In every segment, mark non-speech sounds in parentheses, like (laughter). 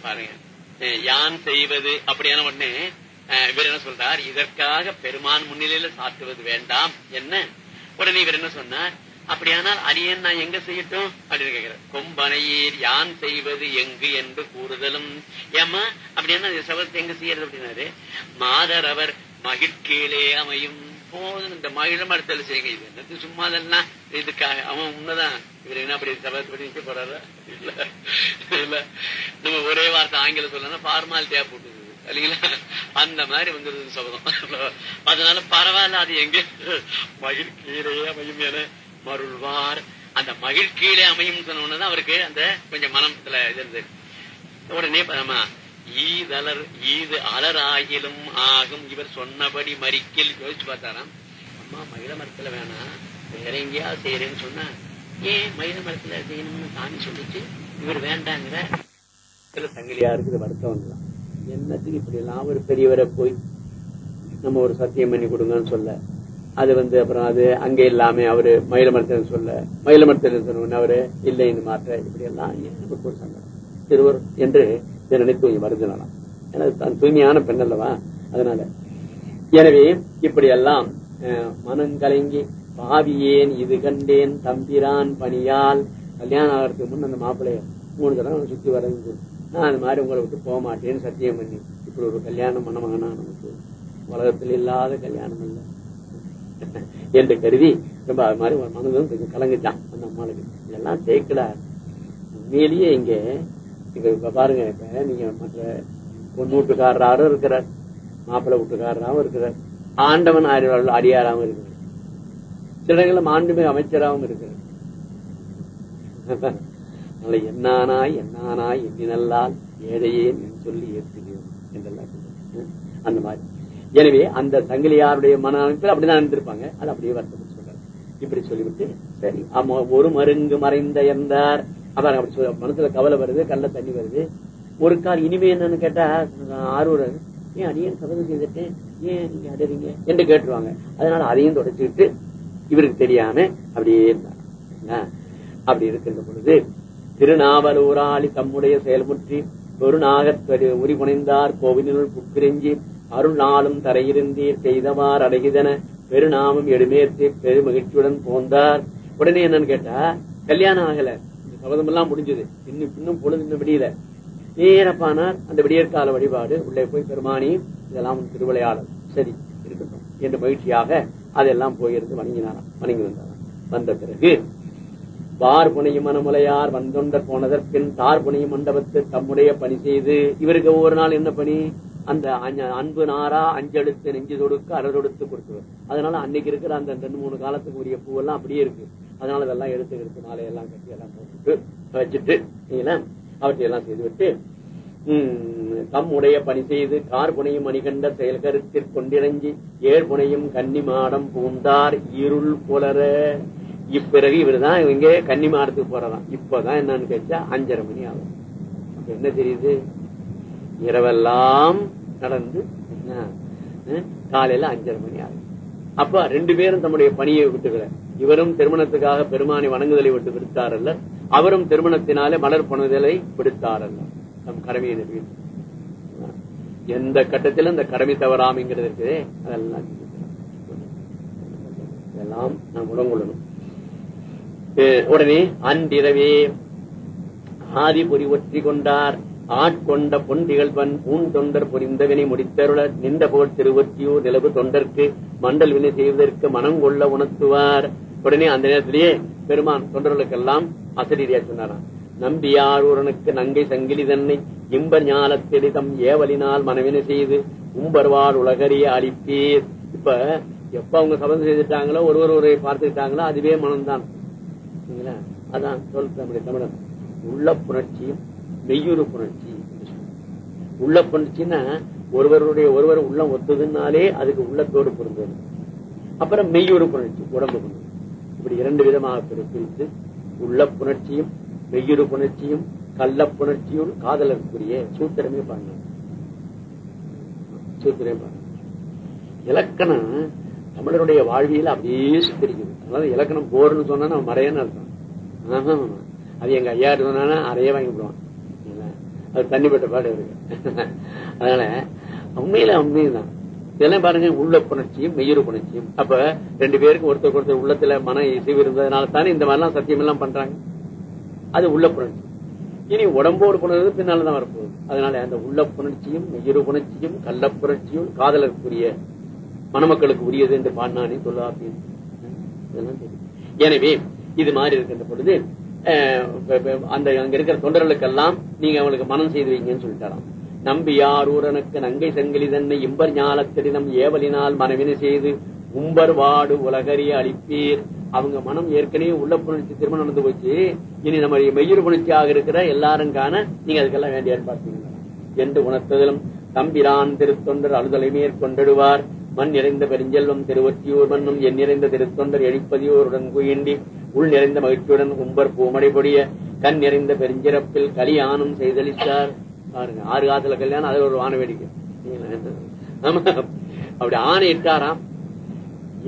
பாருங்க. யான் செய்வது அப்படியான உடனே இவர் என்ன சொல்றார்? இதற்காக பெருமான் முன்னிலையில சாத்துவது வேண்டாம். என்ன? உடனே இவர் என்ன சொன்னார்? அப்படியானால் அரியன் நான் எங்க செய்யட்டும்? அப்படின்னு கேட்கிறார். கொம்பனையீர் யான் செய்வது எங்கு என்று கூறுதலும். ஏமா அப்படின்னா இந்த எங்க செய்யறது அப்படின்னாரு? மாதர் அவர் மகிழ்கீழே அமையும். எப்போதும் இந்த மகிழ மரத்தில் செய்யுங்க. இது என்னது சும்மா அதெல்லாம் இதுக்காக அவன் உண்மைதான் இவர் என்ன அப்படி சபதத்தை படி நிக்க போறாரு? இல்ல இல்ல. நம்ம ஒரே வார்த்தை ஆங்கிலம் சொல்லணும் ஃபார்மாலிட்டியா போட்டுது இல்லைங்களா? அந்த மாதிரி வந்துருது சபதம். அதனால பரவாயில்ல அது எங்க? மகிழ்கீழே அமையும் என மருள்வார். அந்த மகிழ்கீழே அமையும் சொன்ன அவருக்கு அந்த கொஞ்சம் மனத்துல இது இருந்தது. உடனே நம்ம ஈதலர் ஈது அலராகிலும் ஆகும். இவர் சொன்னபடி மறிக்கில். யோசிச்சு பார்த்தாராம். அம்மா மயில மரத்துல வேணாம் வேற எங்கேயாவது செய்யறேன்னு சொன்னா ஏன் மயில மரத்துல செய்யணும்னு சாமி சொல்லிச்சு? இவர் வேண்டாங்கிற. சங்கிலியா இருக்குது வருத்தம் தான் என்னத்துக்கு இப்படி எல்லாம் ஒரு பெரியவரை போய் நம்ம ஒரு சத்தியம் பண்ணி கொடுங்கன்னு சொல்ல? அது வந்து அப்புறம் அது அங்கே இல்லாம அவரு மயில மரத்தில் சொல்ல மயில மரத்தில் சொன்ன அவரு இல்லை இந்த மாற்ற இப்படி எல்லாம் நமக்கு ஒரு சங்கடம் திருவர் என்று இதை நினைத்து வருது ஏன்னா தான் தூய்மையான பெண் அல்லவா? அதனால. எனவே இப்படி எல்லாம் அஹ், மனங்கலங்கி பாவியேன் இது கண்டேன் தம்பிரான் பணியால் கல்யாணம் ஆகிறதுக்கு முன் அந்த மாப்பிள்ளைய மூணு தடவை சுத்தி வரைஞ்சு நான் அந்த மாதிரி உங்களை விட்டு போக மாட்டேன்னு சத்தியம் பண்ணி இப்படி ஒரு கல்யாணம் மணமகனா நமக்கு? உலகத்தில் இல்லாத கல்யாணம் இல்லை. என்று கருதி ரொம்ப அது மாதிரி ஒரு மனதும் கொஞ்சம் கலங்குச்சான் அந்த அம்மாளுக்கு. இதெல்லாம் சேர்க்கலார் உண்மையிலேயே இங்கே இப்ப பாருங்க இப்ப நீங்க மற்ற பொண்ணு வீட்டுக்காரராரும் இருக்கிறார் மாப்பிள்ளை வீட்டுக்காரராகவும் இருக்கிறார் ஆண்டவன் ஆயிரம் அடியாராகவும் இருக்கிறார். சில இடங்களில் மாண்புமிகு அமைச்சராகவும் இருக்கிறார். அதனால என்னானாய் என்னானாய் எண்ணினல்லால் ஏழையே நீ சொல்லி ஏற்றுகிறோம் என்றெல்லாம் அந்த மாதிரி. எனவே அந்த சங்கிலியாருடைய மன அமைப்பில் அப்படிதான் இருந்திருப்பாங்க. அது அப்படியே வருத்தப்பட்டு சொல்றாரு இப்படி சொல்லிவிட்டு சரி ஆமா ஒரு மருங்கு மறைந்த என்றார். அதான் அப்படி சொல்ல மனசுல கவலை வருது கல்ல தண்ணி வருது. ஒரு கால் இனிமே என்னன்னு கேட்டா ஆரூர் ஏன் அடியேன் சபதம் செய்துட்டு ஏன் நீங்க அடறீங்க என்று கேட்டுருவாங்க. அதனால அதையும் தொடச்சுக்கிட்டு இவருக்கு தெரியாம அப்படியே இருந்தார் அப்படி இருக்கின்ற பொழுது திருநாவலூராளி தம்முடைய செயல்முற்றி பெருநாக நாகத் கோவிலினுள் புக்கிரிஞ்சி அருள் நாளும் தரையிருந்தீர். செய்தவார் அடைகிதன பெருநாமம் எடுமேற்றி பெருமகிழ்ச்சியுடன் போந்தார். உடனே என்னன்னு கேட்டா கல்யாணம் ஆகல. சபதமெல்லாம் எல்லாம் முடிஞ்சது. இன்னும் இன்னும் பொழுது இன்னும் விடியல. நேரப்பானார் அந்த விடியற்கால வழிபாடு உள்ளே போய் பெருமானி இதெல்லாம் உன் திருவிளையாடல். சரி இருக்கட்டும் என்று மகிழ்ச்சியாக அதெல்லாம் போயிருந்து வணங்கினாராம். வணங்கி வந்தாராம். வந்த பிறகு பார் புனையும் மனமுலையார் வந்தொண்டர் போனதற்கின் தார் புனையும் மண்டபத்து தம்முடைய பணி செய்து இவருக்கு ஒவ்வொரு நாள் என்ன பணி? அந்த அஞ்ச- அன்பு நாரா அஞ்செழுத்து நெஞ்சு தொடுக்க அறதொடுத்து கொடுத்துருவார் அதனால அன்னைக்கு இருக்கிற அந்த ரெண்டு மூணு காலத்துக்கு உரிய பூவெல்லாம் அப்படியே இருக்கு. அதனால இதெல்லாம் எடுத்து எடுத்து மாலையெல்லாம் கட்டி எல்லாம் போட்டுட்டு வச்சுட்டு அவற்றை எல்லாம் செய்துவிட்டு உம், தம்முடைய பணி செய்து கார் புனையும் மணிகண்ட செயல் கருத்தில் கொண்டிறங்கி ஏழ் புனையும் கன்னி மாடம் பூந்தார் இருள் புலர. இப்பிறகு இவருதான் இவங்க கன்னி மாடத்துக்கு இப்பதான் என்னன்னு கேட்டா அஞ்சரை மணி ஆகும். என்ன தெரியுது? இரவெல்லாம் நடந்து என்ன, காலையில அஞ்சரை மணி ஆகும். அப்ப ரெண்டு பேரும் தம்முடைய பணியை விட்டுக்கிறேன் இவரும் திருமணத்துக்காக பெருமானை வணங்குதலை விட்டு அல்ல அவரும் திருமணத்தினாலே மலர் புனதலை விடுத்தார் அல்ல நம் கடமையை நிறைவேற்றி. எந்த கட்டத்திலும் இந்த கடமை தவறாமைங்கிறது இருக்குதே. அதெல்லாம் இதெல்லாம் நாம் உடங்கொள்ளணும் அஹ் உடனே அன்றிரவே ஆதிபுரி ஒற்றி கொண்டார். ஆட்கொண்ட பொன்றிகழ்வன் பூண் தொண்டர் புரிந்தவினை முடித்தருள நின்ற போல் திருவொற்றியோ நிலவு தொண்டர்க்கு மண்டல் வினை செய்வதற்கு மனம் கொள்ள உணர்த்துவார். உடனே அந்த நேரத்திலேயே பெருமான் தொண்டர்களுக்கெல்லாம் அசரீரியா சொன்னாராம். நம்பியாரூரனுக்கு நங்கை சங்கிலி தன்னை இம்ப ஞானத்தெளிதம் ஏவலினால் மனவினை செய்து உம்பர்வாள் உலகறிய அளிப்பீர். இப்ப எப்ப அவங்க சபதம் செய்துட்டாங்களோ ஒருவர் ஒருவரை பார்த்துக்கிட்டாங்களோ அதுவே மனம்தான். அதான் சொல் தமிழ் தமிழன் உள்ள புணர்ச்சியும் மெய்யுறு புணர்ச்சி உள்ள புணர்ச்சின்னா ஒருவருடைய ஒருவர் உள்ளம் ஒத்துதுனாலே அதுக்கு உள்ளத்தோடு பொருந்தது அப்புறம் மெய்யுறு புணர்ச்சி உடம்பு புணர்ச்சி. இப்படி இரண்டு விதமாக பிரித்து உள்ள புணர்ச்சியும் வெயிறு புணர்ச்சியும் கள்ள புணர்ச்சியும் காதலருக்குரிய சூத்திரமே பண்ணணும் சூத்திரமே பண்ணணும் இலக்கணம் தமிழருடைய வாழ்வியல் அப்படியே சுத்தரிக்குது. அதனால இலக்கணம் போர்னு சொன்னா நம்ம மறையன்னு அர்த்தம். அது எங்க ஐயா சொன்னா அறையே வாங்கி விடுவான். அது தண்ணிப்பட்ட பாடு இருக்கு (laughs) அதனால உண்மையில உண்மைதான். இதெல்லாம் பாருங்க உள்ள புணர்ச்சியும் மெய்யுறு புணர்ச்சியும். அப்ப ரெண்டு பேருக்கு ஒருத்தருக்கு ஒருத்தர் உள்ளத்துல மன இசைவு இருந்ததுனால தானே இந்த மாதிரிலாம் சத்தியம் எல்லாம் பண்றாங்க. அது உள்ள புணர்ச்சி. இனி உடம்போடு புணர்வு பின்னால்தான் வரப்போகுது. அதனால அந்த உள்ள புணர்ச்சியும் மெய்யுறு புணர்ச்சியும் கள்ள புணர்ச்சியும் காதலருக்குரிய மணமக்களுக்கு உரியது என்று பாடினானே சொல்லா அப்படின்னு இதெல்லாம் தெரியும். எனவே இது மாதிரி இருக்கின்ற பொழுது அந்த அங்க இருக்கிற தொண்டர்களுக்கெல்லாம் நீங்க அவங்களுக்கு மனம் செய்து வைங்கன்னு சொல்லிட்டாராம். நம்பியார் ஊரனுக்கு நங்கை செங்கிலி தன்னை இம்பர் ஞாலத்திடம் ஏவலினால் மனவினை செய்து உம்பர் வாடு உலகறிய அளிப்பீர். அவங்க மனம் ஏற்கனவே உள்ள புணர்ச்சி திருமணம் நடந்து போச்சு. இனி நம்ம மெய்யுறு புணர்ச்சியாக இருக்கிற எல்லாரும் காண நீங்க அதுக்கெல்லாம் வேண்டிய ஏற்பாடு என்று உணர்த்ததிலும் தம்பிரான் திருத்தொண்டர் அழுதலை மேற்கொண்டிடுவார் மண் நிறைந்த பெருஞ்செல்வம் திருவொற்றியூர் மண்ணும் என் நிறைந்த திருத்தொண்டர் எழிப்பதியோருடன் குயிண்டி உள் நிறைந்த மகிழ்ச்சியுடன் உம்பர் பூமடை பொடிய கண் நிறைந்த பெருஞ்சிறப்பில் கலியானம் செய்தளித்தார். பாருங்க ஆறு காலத்துல கல்யாணம் அது ஒரு வான வேடிக்கை. ஆமா அப்படி ஆணை இட்டாராம்.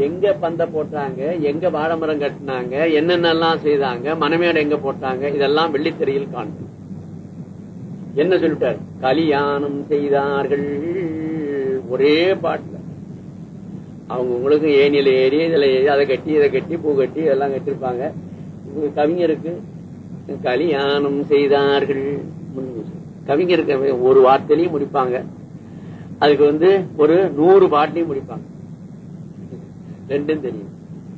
எங்க பந்த போட்டாங்க எங்க வாழைமரம் கட்டினாங்க என்னென்னலாம் செய்தாங்க மனமேட எங்க போட்டாங்க இதெல்லாம் வெள்ளித்திரையில் காணும் என்ன சொல்லிட்டார்? கலியாணம் செய்தார்கள். ஒரே பாட்டுல. அவங்க உங்களுக்கு ஏனியில ஏறி இதுல ஏறி அதை கட்டி இதை கட்டி பூ கட்டி இதெல்லாம் கட்டிருப்பாங்க. கவிஞருக்கு கலியாணம் செய்தார்கள். கவிஞருக்கு ஒரு வார்த்தையிலையும் முடிப்பாங்க. அதுக்கு வந்து ஒரு நூறு பாட்டிலையும் முடிப்பாங்க. ரெண்டும் தெரியும்.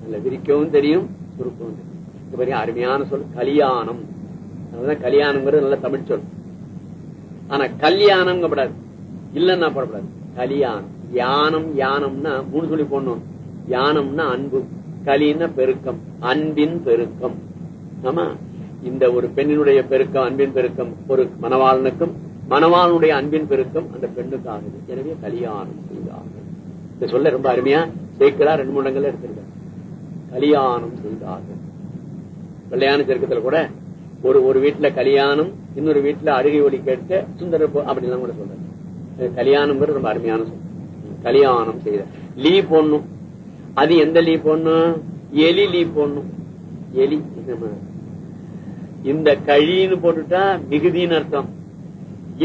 நல்ல விரிக்கவும் தெரியும் சுருக்கவும் தெரியும். அருமையான சொல் கலியாணம். அதுதான் கல்யாணம்ங்கிறது நல்ல தமிழ் சொல். ஆனா கல்யாணம் கூடாது இல்லன்னா போடக்கூடாது. கலியாணம். யானம் யானம்னா மூணு சொல்லி போடணும். யானம்னா அன்பு. கலின்னா பெருக்கம். அன்பின் பெருக்கம். ஆமா? இந்த ஒரு பெண்ணினுடைய பெருக்கம் அன்பின் பெருக்கம் ஒரு மணவாளனுக்கும் மணவாளனுடைய அன்பின் பெருக்கம் அந்த பெண்ணுக்கு ஆகுது எனவே கல்யாணம் செய்தார்கள். இந்த சொல்ல ரொம்ப அருமையா சேர்க்கிறா ரெண்டு மூணு இடங்கள்ல கல்யாணம் செய்தார்கள். கல்யாண செருக்கத்துல கூட ஒரு ஒரு வீட்டுல கல்யாணம் இன்னொரு வீட்டுல அழுகை ஒளி கேட்க சுந்தர அப்படிலாம் கூட சொல்றாரு கல்யாணம் ரொம்ப அருமையான சொல். கல்யாணம் செய்த. லீ போடணும். அது எந்த லீ போடணும்? எலி லீ போடணும். எலி இந்த கழின்னு போட்டுட்டா மிகுதின்னு அர்த்தம்.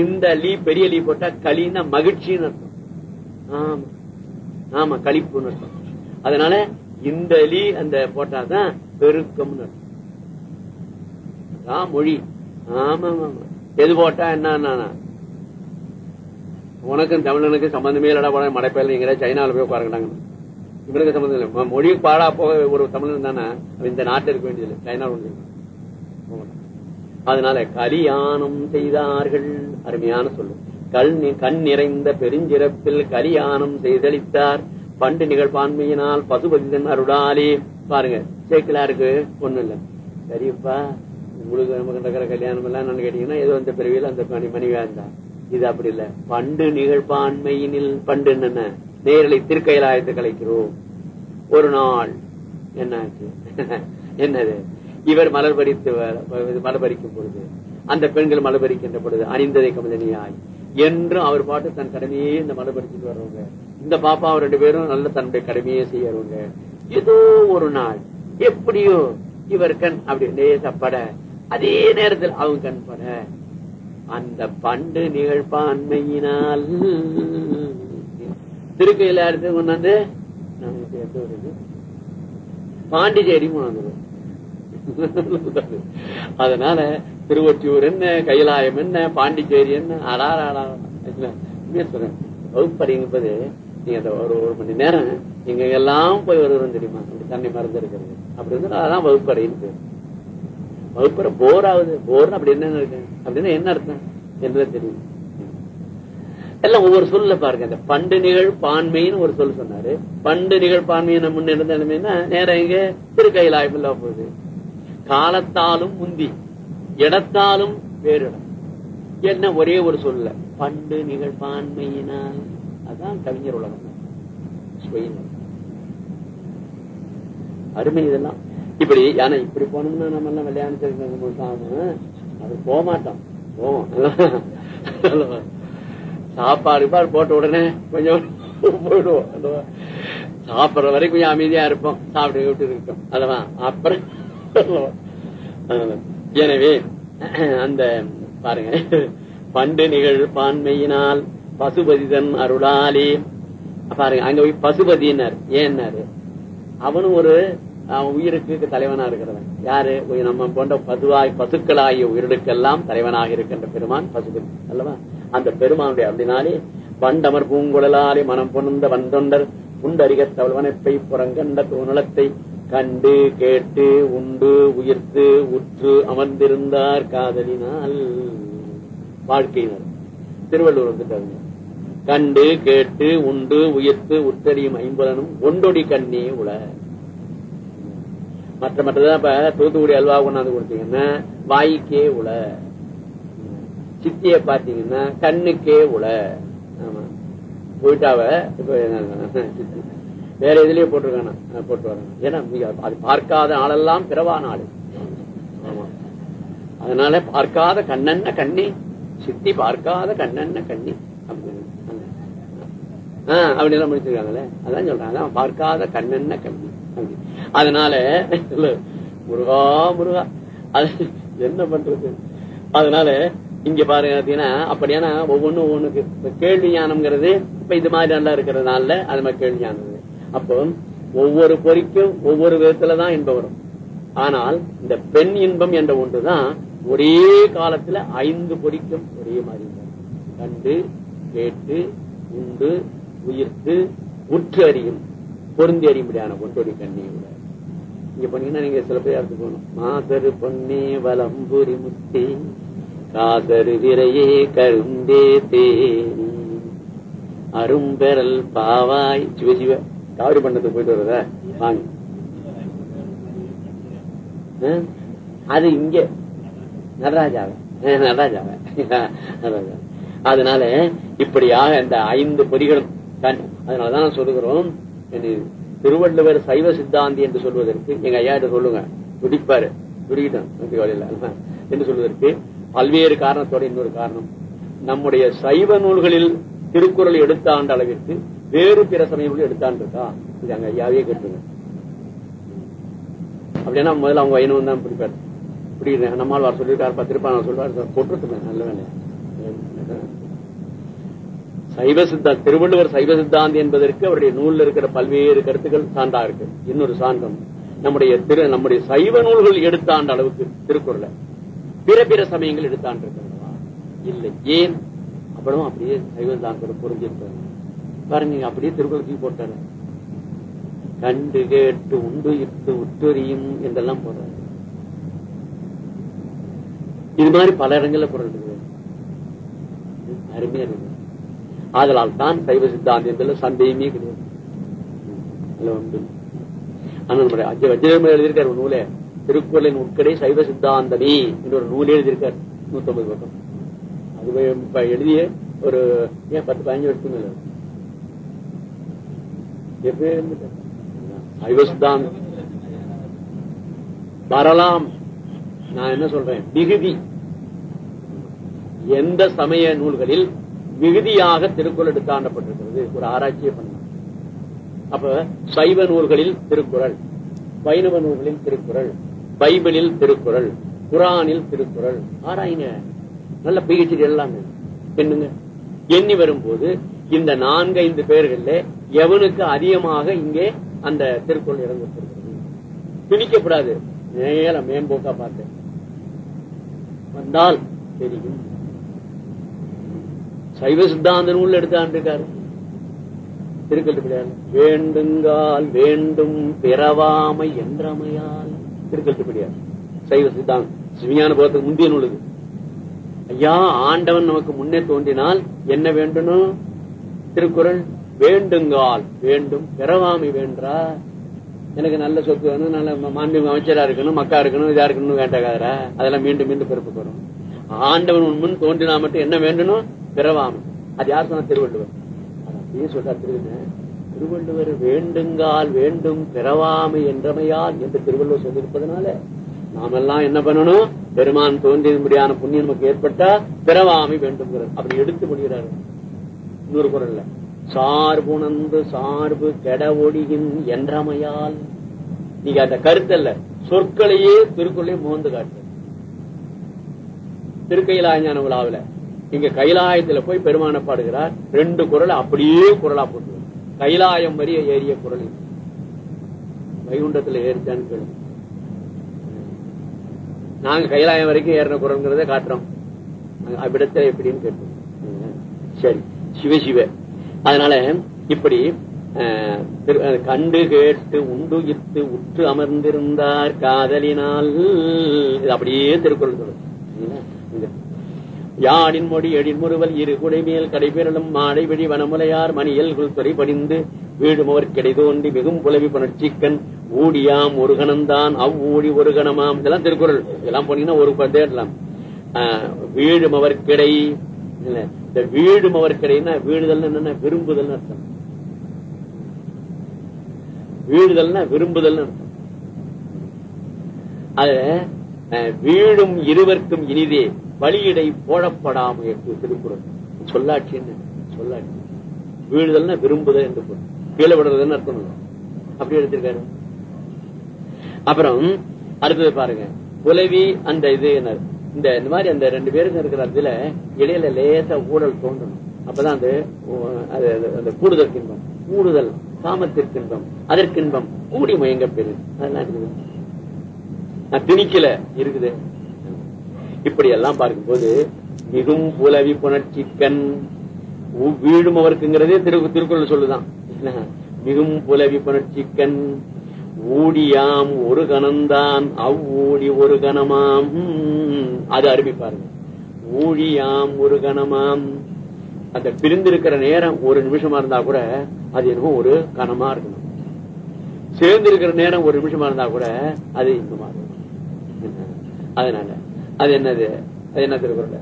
இந்த லீ பெரிய லீ போட்டா களின்னா மகிழ்ச்சின்னு அர்த்தம். ஆமா. ஆமா களிப்புன்னு அர்த்தம். அதனால இந்த லீ அந்த போட்டாதான் பெருக்கம்னு அர்த்தம். மொழி. ஆமா ஆமா எது போட்டா என்ன உனக்கும் தமிழனுக்கு சம்பந்தமே இல்லடா போன மடைப்பேல எங்க சைனால போய் உட்காருங்க இவனுக்கு சம்பந்தம் இல்லை. மொழி பாடா போக ஒரு தமிழன் தானே? இந்த நாட்டில் இருக்க வேண்டியது சைனா அதனால கலியானம் செய்தார்கள். அருமையான சொல்லும் கல் கண் நிறைந்த பெருஞ்சிறப்பில் கலியானம் செய்தளித்தார். பண்டு நிகழ்பான்மையினால் பசுபதிதன் அருளாலே. பாருங்க சேக்கிலாருக்கு ஒண்ணு இல்ல. சரிப்பா உங்களுக்கு நமக்கு நடக்கிற கல்யாணம் எல்லாம் என்னன்னு கேட்டீங்கன்னா ஏதோ அந்த பிறவியில் அந்த மணி மனைவியா இருந்தா இது அப்படி இல்ல. பண்டு நிகழ்பான்மையினில் பண்டு என்னென்ன? நேரலை திருக்கையிலாயத்தை கலைக்கிறோம். ஒரு நாள். என்னாச்சு? (laughs) என்னது? இவர் மலர் பறித்து மலர் பறிக்கும் பொழுது அந்த பெண்கள் மலர் பறிக்கின்ற பொழுது அணிந்ததை கமதனியாய் என்றும் அவர் பாட்டு தன் கடமையே இந்த மலர் பறிச்சுட்டு வர்றவங்க இந்த பாப்பா ரெண்டு பேரும் நல்ல தன்னுடைய கடமையே செய்யறவங்க. ஏதோ ஒரு நாள் எப்படியோ இவர் கண் அப்படி லேசப்பட அதே நேரத்தில் அவங்க கண் பட அந்த பண்டு நிகழ்பான்மையினால் திருக்கையில எடுத்து கொண்டாந்து பாண்டிச்சேரி கொண்டாந்து (laughs) அதனால திருவொற்றியூர் என்ன கைலாயம் என்ன பாண்டிச்சேரி என்ன அடாரா சொல்றேன். வகுப்பறிங்கும்போது நீங்க அந்த ஒரு ஒரு மணி நேரம் எங்க எல்லாம் போய் வருவோம் தெரியுமா? தண்ணி மறந்து இருக்கிறது. அப்படி வந்து அதான் வகுப்பறைன்னு பேர். வகுப்பறை போர் ஆகுது. போர்னு அப்படி என்ன இருக்கு? அப்படின்னா என்ன அர்த்தம்? என்றுதான் தெரியும். எல்லாம் ஒவ்வொரு சொல்ல பாருங்க. இந்த பண்டு நிகழ் பான்மைன்னு ஒரு சொல் சொன்னாரு. பண்டு நிகழ் பான்மையை முன்ன நேரம் இங்க திருக்கையிலாயம் இல்லாம போகுது. காலத்தாலும் முந்தி இடத்தாலும் வேறிடம். என்ன ஒரே ஒரு சொல்ல பண்டு நிகழ்பான்மையினால். அதான் கவிஞர் உலகம். அருமை இதெல்லாம். இப்படி ஆனா இப்படி போனோம்னா நம்ம எல்லாம் விளையாண்டு அது போக மாட்டோம் போவோம் சாப்பாடு பாடு போட்ட உடனே கொஞ்சம் போயிடுவோம். சாப்பிடுற வரைக்கும் கொஞ்சம் அமைதியா இருப்போம். சாப்பிட்டு விட்டு இருக்கோம். அதெல்லாம் அப்புறம் (laughs) எனவே (clears throat) அந்த பாருங்க. பண்டு நிகழ் பான்மையினால் பசுபதிதன் அருளாலே. பாருங்க அங்க போய் பசுபதினார் ஏன்னாரு அவனும் ஒரு உயிருக்கு தலைவனா இருக்கிறவன். யாரு? நம்ம போன்ற பதுவாய் பசுக்களாகிய உயிர்களுக்கெல்லாம் தலைவனாக இருக்கின்ற பெருமான் பசுபதி அல்லவா? அந்த பெருமானுடைய அப்படினாலே வண்டமர் பூங்குழலாலே மனம் பொருந்த வந்தொண்டர் உண்டறிக தவழ்வனப்பை புறங்கண்ட தூணலத்தை கண்டு கேட்டு உண்டு உயிர்த்து உற்று அமர்ந்திருந்தார் காதலினால். வாழ்க்கையினர். திருவள்ளுவர் வந்துட்டாங்க கண்டு கேட்டு உண்டு உயிர்த்து உற்றறியும் ஐம்பலனும் ஒண்டொடி கண்ணே உல மற்ற மற்றதான் இப்ப தூத்துக்குடி அல்வா கொண்டாந்து கொடுத்தீங்கன்னா வாய்க்கே உல சித்திய பாத்தீங்கன்னா கண்ணுக்கே உல ஆமா. போயிட்டாவ? இப்ப சித்தி. வேற எதுலயே போட்டிருக்கானா? போட்டு வரணும் ஏன்னா அது பார்க்காத ஆளெல்லாம் பிறவான ஆளு. அதனால பார்க்காத கண்ணன்ன கண்ணி சித்தி பார்க்காத கண்ணன்ன கண்ணி. அப்படின்னு அப்படி எல்லாம் முடிச்சிருக்காங்களே. அதான் சொல்றாங்க பார்க்காத கண்ணென்ன கண்ணி. அதனால முருகா முருகா. அது என்ன பண்றது? அதனால இங்க பாருங்க அப்படியான ஒவ்வொன்றும் ஒவ்வொன்றுக்கு கேள்வி ஞானம்ங்கிறது இப்ப இது மாதிரி நல்லா இருக்கிறதுனால அது மாதிரி கேள்வி ஞானம் அப்போ ஒவ்வொரு பொறிக்கும் ஒவ்வொரு விதத்துலதான் இன்பம் வரும். ஆனால் இந்த பெண் இன்பம் என்ற ஒன்றுதான் ஒரே காலத்துல ஐந்து பொறிக்கும் ஒரே மாதிரி கண்டு கேட்டு உண்டு உயிர்த்து உற்று அறியும் பொருந்தி அறியும்படியான ஒன்றொடி கண்ணியோட இங்க பண்ணீங்கன்னா நீங்க சில பேர் எடுத்து போகணும்? மாதரு பொன்னே வலம்புரி முத்தி காதரு விரையே கருந்தே தேனி. அரும்பெறல் பாவாய் சிவசிவ காவிரி பண்ணத்துக்கு போயிட்டு வருதா? வாங்க. அது இங்க. நடராஜாவை. நடராஜாவை. நடராஜா அதனால இப்படியாக இந்த ஐந்து பொறிகளும் அதனாலதான் நான் சொல்லுகிறோம் திருவள்ளுவர் சைவ சித்தாந்தி என்று சொல்வதற்கு எங்க ஐயா சொல்லுங்க. துடிப்பாரு. துடிக்கிட்டோம் என்று சொல்வதற்கு பல்வேறு காரணத்தோட இன்னொரு காரணம். நம்முடைய சைவ நூல்களில் திருக்குறள் எடுத்தாண்ட அளவிற்கு வேறு பிற சமயங்களும் எடுத்தான் இருக்கா இது அங்க ஐயாவே கேட்டுங்க அப்படின்னா முதல்ல அவங்க வைணவம் தான் பிடிப்பாரு. பிடிக்கிறேன் நம்மால் வர சொல்லியிருக்காரு திருப்பான சொல்றாரு போட்டுருக்கேன் நல்ல வேலை. சைவ சித்தா திருவள்ளுவர் சைவ சித்தாந்தி என்பதற்கு அவருடைய நூல்ல இருக்கிற பல்வேறு கருத்துக்கள் சான்றா இருக்கு. இன்னொரு சான்றம் நம்முடைய திரு நம்முடைய சைவ நூல்கள் எடுத்தாண்ட அளவுக்கு திருக்குறளை பிற பிற சமயங்கள் எடுத்தாண்டு இருக்கிறதா இல்லை ஏன்? அப்புறம் அப்படியே சைவ சித்தாந்தம் புரிஞ்சிருக்காங்க பாருங்க அப்படியே திருக்குறள் போட்டாரு. கண்டு கேட்டு உண்டு இட்டு உற்றறியும் என்றெல்லாம் போடுறாரு. இது மாதிரி பல இடங்கள்ல குரல் இருக்குது அருமையா இருக்கு. ஆதலால் தான் சைவ சித்தாந்தத்துல சந்தேகமே கிடையாது. ஆனா அஜய் வஜ்ரம எழுதியிருக்காரு ஒரு நூலே திருக்குறளின் உட்கடை சைவ சித்தாந்தமே என்று ஒரு நூலே எழுதியிருக்காரு நூத்தி ஐம்பது பக்கம். அது இப்ப எழுதிய ஒரு ஏன் பத்து பதினஞ்சு வருஷத்துக்கு மேல வரலாம். நான் என்ன சொல்றேன்? மிகுதி எந்த சமய நூல்களில் மிகுதியாக திருக்குறள் எடுத்தாண்டப்பட்டிருக்கிறது ஒரு ஆராய்ச்சியை பண்ண. அப்ப சைவ நூல்களில் திருக்குறள் வைணவ நூல்களில் திருக்குறள் பைபிளில் திருக்குறள் குரானில் திருக்குறள். ஆராய்ங்க. நல்ல பிஹெச்டி எல்லாமே என்னங்க? எண்ணி வரும்போது இந்த நான்கைந்து ஐந்து எவனுக்கு அதிகமாக இங்கே அந்த திருக்குறள் இறங்கப்பட்டிருக்கிறது திணிக்கப்படாது மேல மேம்போக்கா பார்த்தேன் வந்தால் தெரியும். சைவ சித்தாந்த நூல் எடுத்தாண்டிருக்காரு திருக்கல்ட்டுப்படியால் வேண்டுங்கால் வேண்டும் பிறவாமை என்றமையால். திருக்கல்ட்டுப்படியார் சைவ சித்தாந்தம். சிவிஞான போகத்துக்கு முந்தைய நூல் இது ஐயா ஆண்டவன் நமக்கு முன்னே தோன்றினால் என்ன வேண்டும் திருக்குறள். வேண்டுங்கால் வேண்டும். பிறவாமை வேண்டா. எனக்கு நல்ல சொத்து வேணும் நல்ல மாண்பு அமைச்சரா இருக்கணும் மக்கா இருக்கணும் இதா இருக்கணும்னு வேண்டாகாதரா அதெல்லாம் மீண்டும் மீண்டும் பிறப்புக்கு வரும். ஆண்டவன் உன் முன் தோன்றினா மட்டும் என்ன வேண்டணும் பிறவாமை. அது யார் சொன்னா? திருவள்ளுவர். அப்படியே சொல்றார் திருவள்ளுவர். திருவள்ளுவர் வேண்டுங்கால் வேண்டும் பிறவாமை என்றமையால் என்று திருவள்ளுவர் சொல்லியிருப்பதனால நாமெல்லாம் என்ன பண்ணணும்? பெருமான் தோன்றியபடியான புண்ணியம் நமக்கு ஏற்பட்டா பிறவாமை வேண்டும் அப்படி எடுத்து முடிகிறாரு. இன்னொரு குரல்ல. சார்புணர்ந்து சார்பு கெட ஒடியின் என்றமையால். நீங்க அந்த கருத்தல்ல சொற்களையே திருக்குள்ளே மோந்து காட்டு திருக்கையிலாஞான விழாவில் இங்க கைலாயத்துல போய் பெருமான பாடுகிறார் ரெண்டு குரல் அப்படியே குரலா போட்டு கைலாயம் வரிய ஏறிய குரல் வைகுண்டத்துல ஏறிச்சான்னு கேள்வி நாங்க கைலாயம் வரைக்கும் ஏறின குரல்ங்கிறத காட்டுறோம். அங்க அவ்விடத்துல எப்படின்னு கேட்டோம் சரி சிவ சிவ. அதனால இப்படி திரு- அஹ், கண்டு கேட்டு உண்டுயிர்த்து உற்று அமர்ந்திருந்தார் காதலினால். இது அப்படியே திருக்குறள் சொல்லுது. சரிங்களா? யாழின் மொழி எழில் முறுவல் இரு குடைமேல் கடைபெறலும் மாடை விழி வனமுலையார் மணியல் துறை படிந்து வீடுமவர் கிடைதோண்டி மிகும் புலவி புணர்ச்சிக்கன் ஊடியாம் ஒரு கணம்தான் அவ்வூடி ஒரு கணமாம் இதெல்லாம் திருக்குறள். இதெல்லாம் போனீங்கன்னா ஒரு தேடலாம். வீடுமவர் கிடை இல்ல இந்த வீடுமவர் கிடைன்னா வீடுதல் என்னன்னா? விரும்புதல் அர்த்தம். வீடுதல்னா விரும்புதல் அர்த்தம். அது வீடும் இருவர்க்கும் இனிதே வழியிடை போடப்படாம என்று திருக்குறள். சொல்லாட்சி என்ன? சொல்லாட்சி. வீடுதல்னா விரும்புதல் என்று பொருள். கீழே விடுறதுன்னு அர்த்தம் இல்லை. அப்படி எடுத்திருக்காரு. அப்புறம் அடுத்தது பாருங்க. புலவி அந்த இது என்ன? இந்த இந்த மாதிரி அந்த ரெண்டு பேருக்கும் இருக்கிற இதுல இடையில லேசா ஊழல் தோன்றணும் அப்பதான் அந்த ஓ- அது கூடுதல் காமத்திற்கின்பம் அதற்கின்பம் கூடி முயங்க பெரு. அதெல்லாம் இருக்குது. நான் திணிக்கல. இருக்குது. இப்படி எல்லாம் பார்க்கும்போது மிகும் புலவி புணர்ச்சி கண் வீடும் அவருக்குங்கிறதே திரு திருக்குறள் சொல்லுதான். (laughs) மிகும் புலவி புணர்ச்சிக்கண் ஊடியாம் ஒரு கணம்தான் அவ்வூடி ஒரு கணமாம். அது அறிவிப்பாருங்க ஊழியாம் ஒரு கணமாம். அந்த பிரிந்திருக்கிற நேரம் ஒரு நிமிஷமா இருந்தா கூட அது என்னமோ ஒரு கணமா இருக்கணும். சேர்ந்திருக்கிற நேரம் ஒரு நிமிஷமா இருந்தா கூட அது இந்த இருக்கணும். அதனால அது என்னது? அது என்ன திருக்குறள்?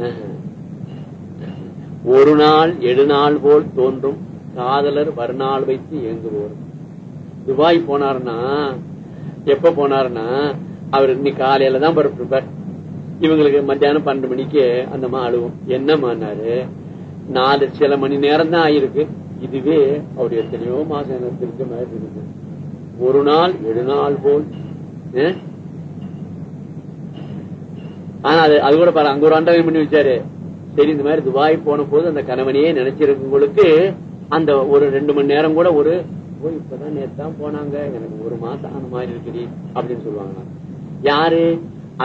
அஹ்? ஒரு நாள் எழுநாள் போல் தோன்றும். காதலர் வருநாள் வைத்து இயங்குவோர். துபாய் போனாருன்னா எப்ப போனாருன்னா அவர் இன்னைக்கு காலையில தான் புறப்பட்டிருப்பார் இவங்களுக்கு மத்தியானம் பன்னெண்டு மணிக்கு அந்த அம்மா அழுவும். என்னம்மானாரு நாலு சில மணி நேரம் தான் ஆயிருக்கு. இதுவே அவர் எத்தனையோ மாசம் இருக்க மாதிரி இருக்கு ஒரு நாள் எடு நாள் போல் ஆனா அது அது கூட பாரு அங்க ஒரு அண்டகம் பண்ணி வச்சாரு. சரி இந்த மாதிரி துபாய் போன போது அந்த கணவனையே நினைச்சிருக்கவங்களுக்கு அந்த ஒரு ரெண்டு மணி நேரம் கூட ஒரு ஓ இப்பதான் நேத்து தான் போனாங்க. எனக்கு ஒரு மாசம் ஆன மாதிரி இருக்குடி அப்படின்னு சொல்லுவாங்க. யாரு?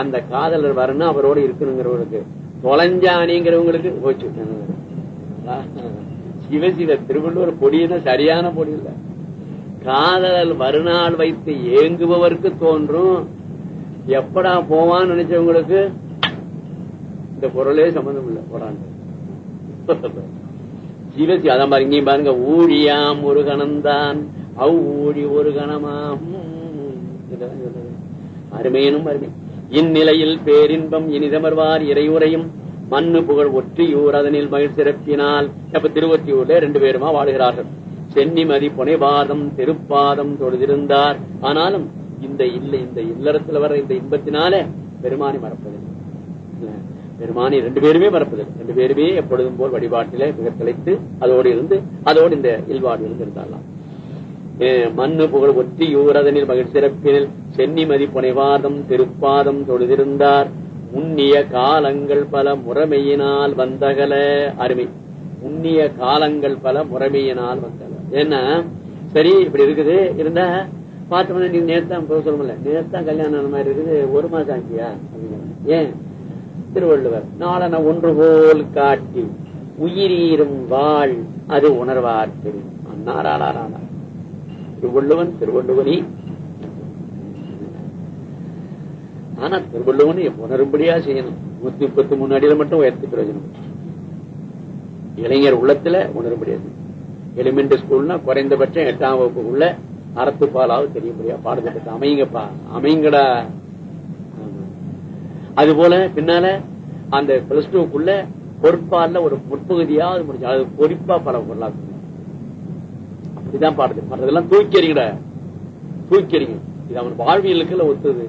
அந்த காதலர் வரணும் அவரோட இருக்கணுங்கிறவங்களுக்கு தொலைஞ்சானிங்கிறவங்களுக்கு போச்சு சிவசிவ திருவள்ளுவர் பொடினா சரியான பொடி இல்ல. காதலர் வருநாள் வைத்து ஏங்குபவருக்கு தோன்றும். எப்படா போவான்னு நினைச்சவங்களுக்கு இந்த பொருளே சம்பந்தம் இல்லை போடாண்டு ஜீவசி அதான் பாருங்க இங்கேயும் பாருங்க ஊழியாம் ஒரு கணம்தான் அவ் ஊழி ஒரு கணமாம். அருமையனும் அருமை. இந்நிலையில் பேரின்பம் இனிதமர்வார் இறையுறையும் மண்ணு புகழ் ஒற்றியூர் அதனில் மகிழ் சிறப்பினால். அப்ப திருவொற்றியூர்ல ரெண்டு பேருமா வாழுகிறார்கள். சென்னிமதி புனைபாதம் திருப்பாதம் தொழுதிருந்தார். ஆனாலும் இந்த இல்லை இந்த இல்லறத்துல வர்ற இந்த இன்பத்தினால பெருமானி மறப்பதில்லை. பெருமானி ரெண்டு பேருமே மறப்பதில்லை ரெண்டு பேருமே எப்பொழுதும் போல் வழிபாட்டிலே மிக திளைத்து அதோடு இருந்து அதோடு இந்த இல்வாடு இருந்து இருந்தாலாம் மண்ணு புகழ் ஒற்றியூரதனில் மகிழ் சிறப்பினில் சென்னிமதி புனைவாதம் திருப்பாதம் தொழுதிருந்தார். முன்னிய காலங்கள் பல முறைமையினால் வந்தகல அருமை. முன்னிய காலங்கள் பல முறைமையினால் வந்தகல. ஏன்னா சரி இப்படி இருக்குது. இருந்தா பார்த்தோம்னா நீங்க நேர்த்தான் சொல்ல சொல்ல நேர்த்தான் கல்யாணம் மாதிரி இருக்குது ஒரு மாசம் ஆச்சியா? அப்படிங்கிறாங்க ஏன்? திருவள்ளுவர். நாளன ஒன்று போல் காட்டி உயிரீரும் வாழ் அது உணர்வார் தெரியும் அன்னாராளாரா திருவள்ளுவன் திருவள்ளுவனி. ஆனா திருவள்ளுவனை உணரும்படியா செய்யணும். நூத்தி முப்பத்தி மூணு அடியில மட்டும் உயர்த்தி பிரயோஜனம். இளைஞர் உள்ளத்துல உணரும்படியா செய்யணும். ஸ்கூல்னா குறைந்தபட்சம் எட்டாம் வகுப்புக்குள்ள அறத்துப்பாலாவது பாலாவது பாடத்திட்டத்தை அமைங்கப்பா. அமைங்கடா. அது போல பின்னால அந்த பிளஸ் டூக்குள்ள பொறுப்பால ஒரு முற்பகுதியாவது முடிஞ்சு. அது பொறிப்பா பல பொருளாக அப்படிதான் பாடுது. மற்றதெல்லாம் தூக்கி தூக்கிறீங்க இது அவன் வாழ்வியலுக்குள்ள ஒத்துது.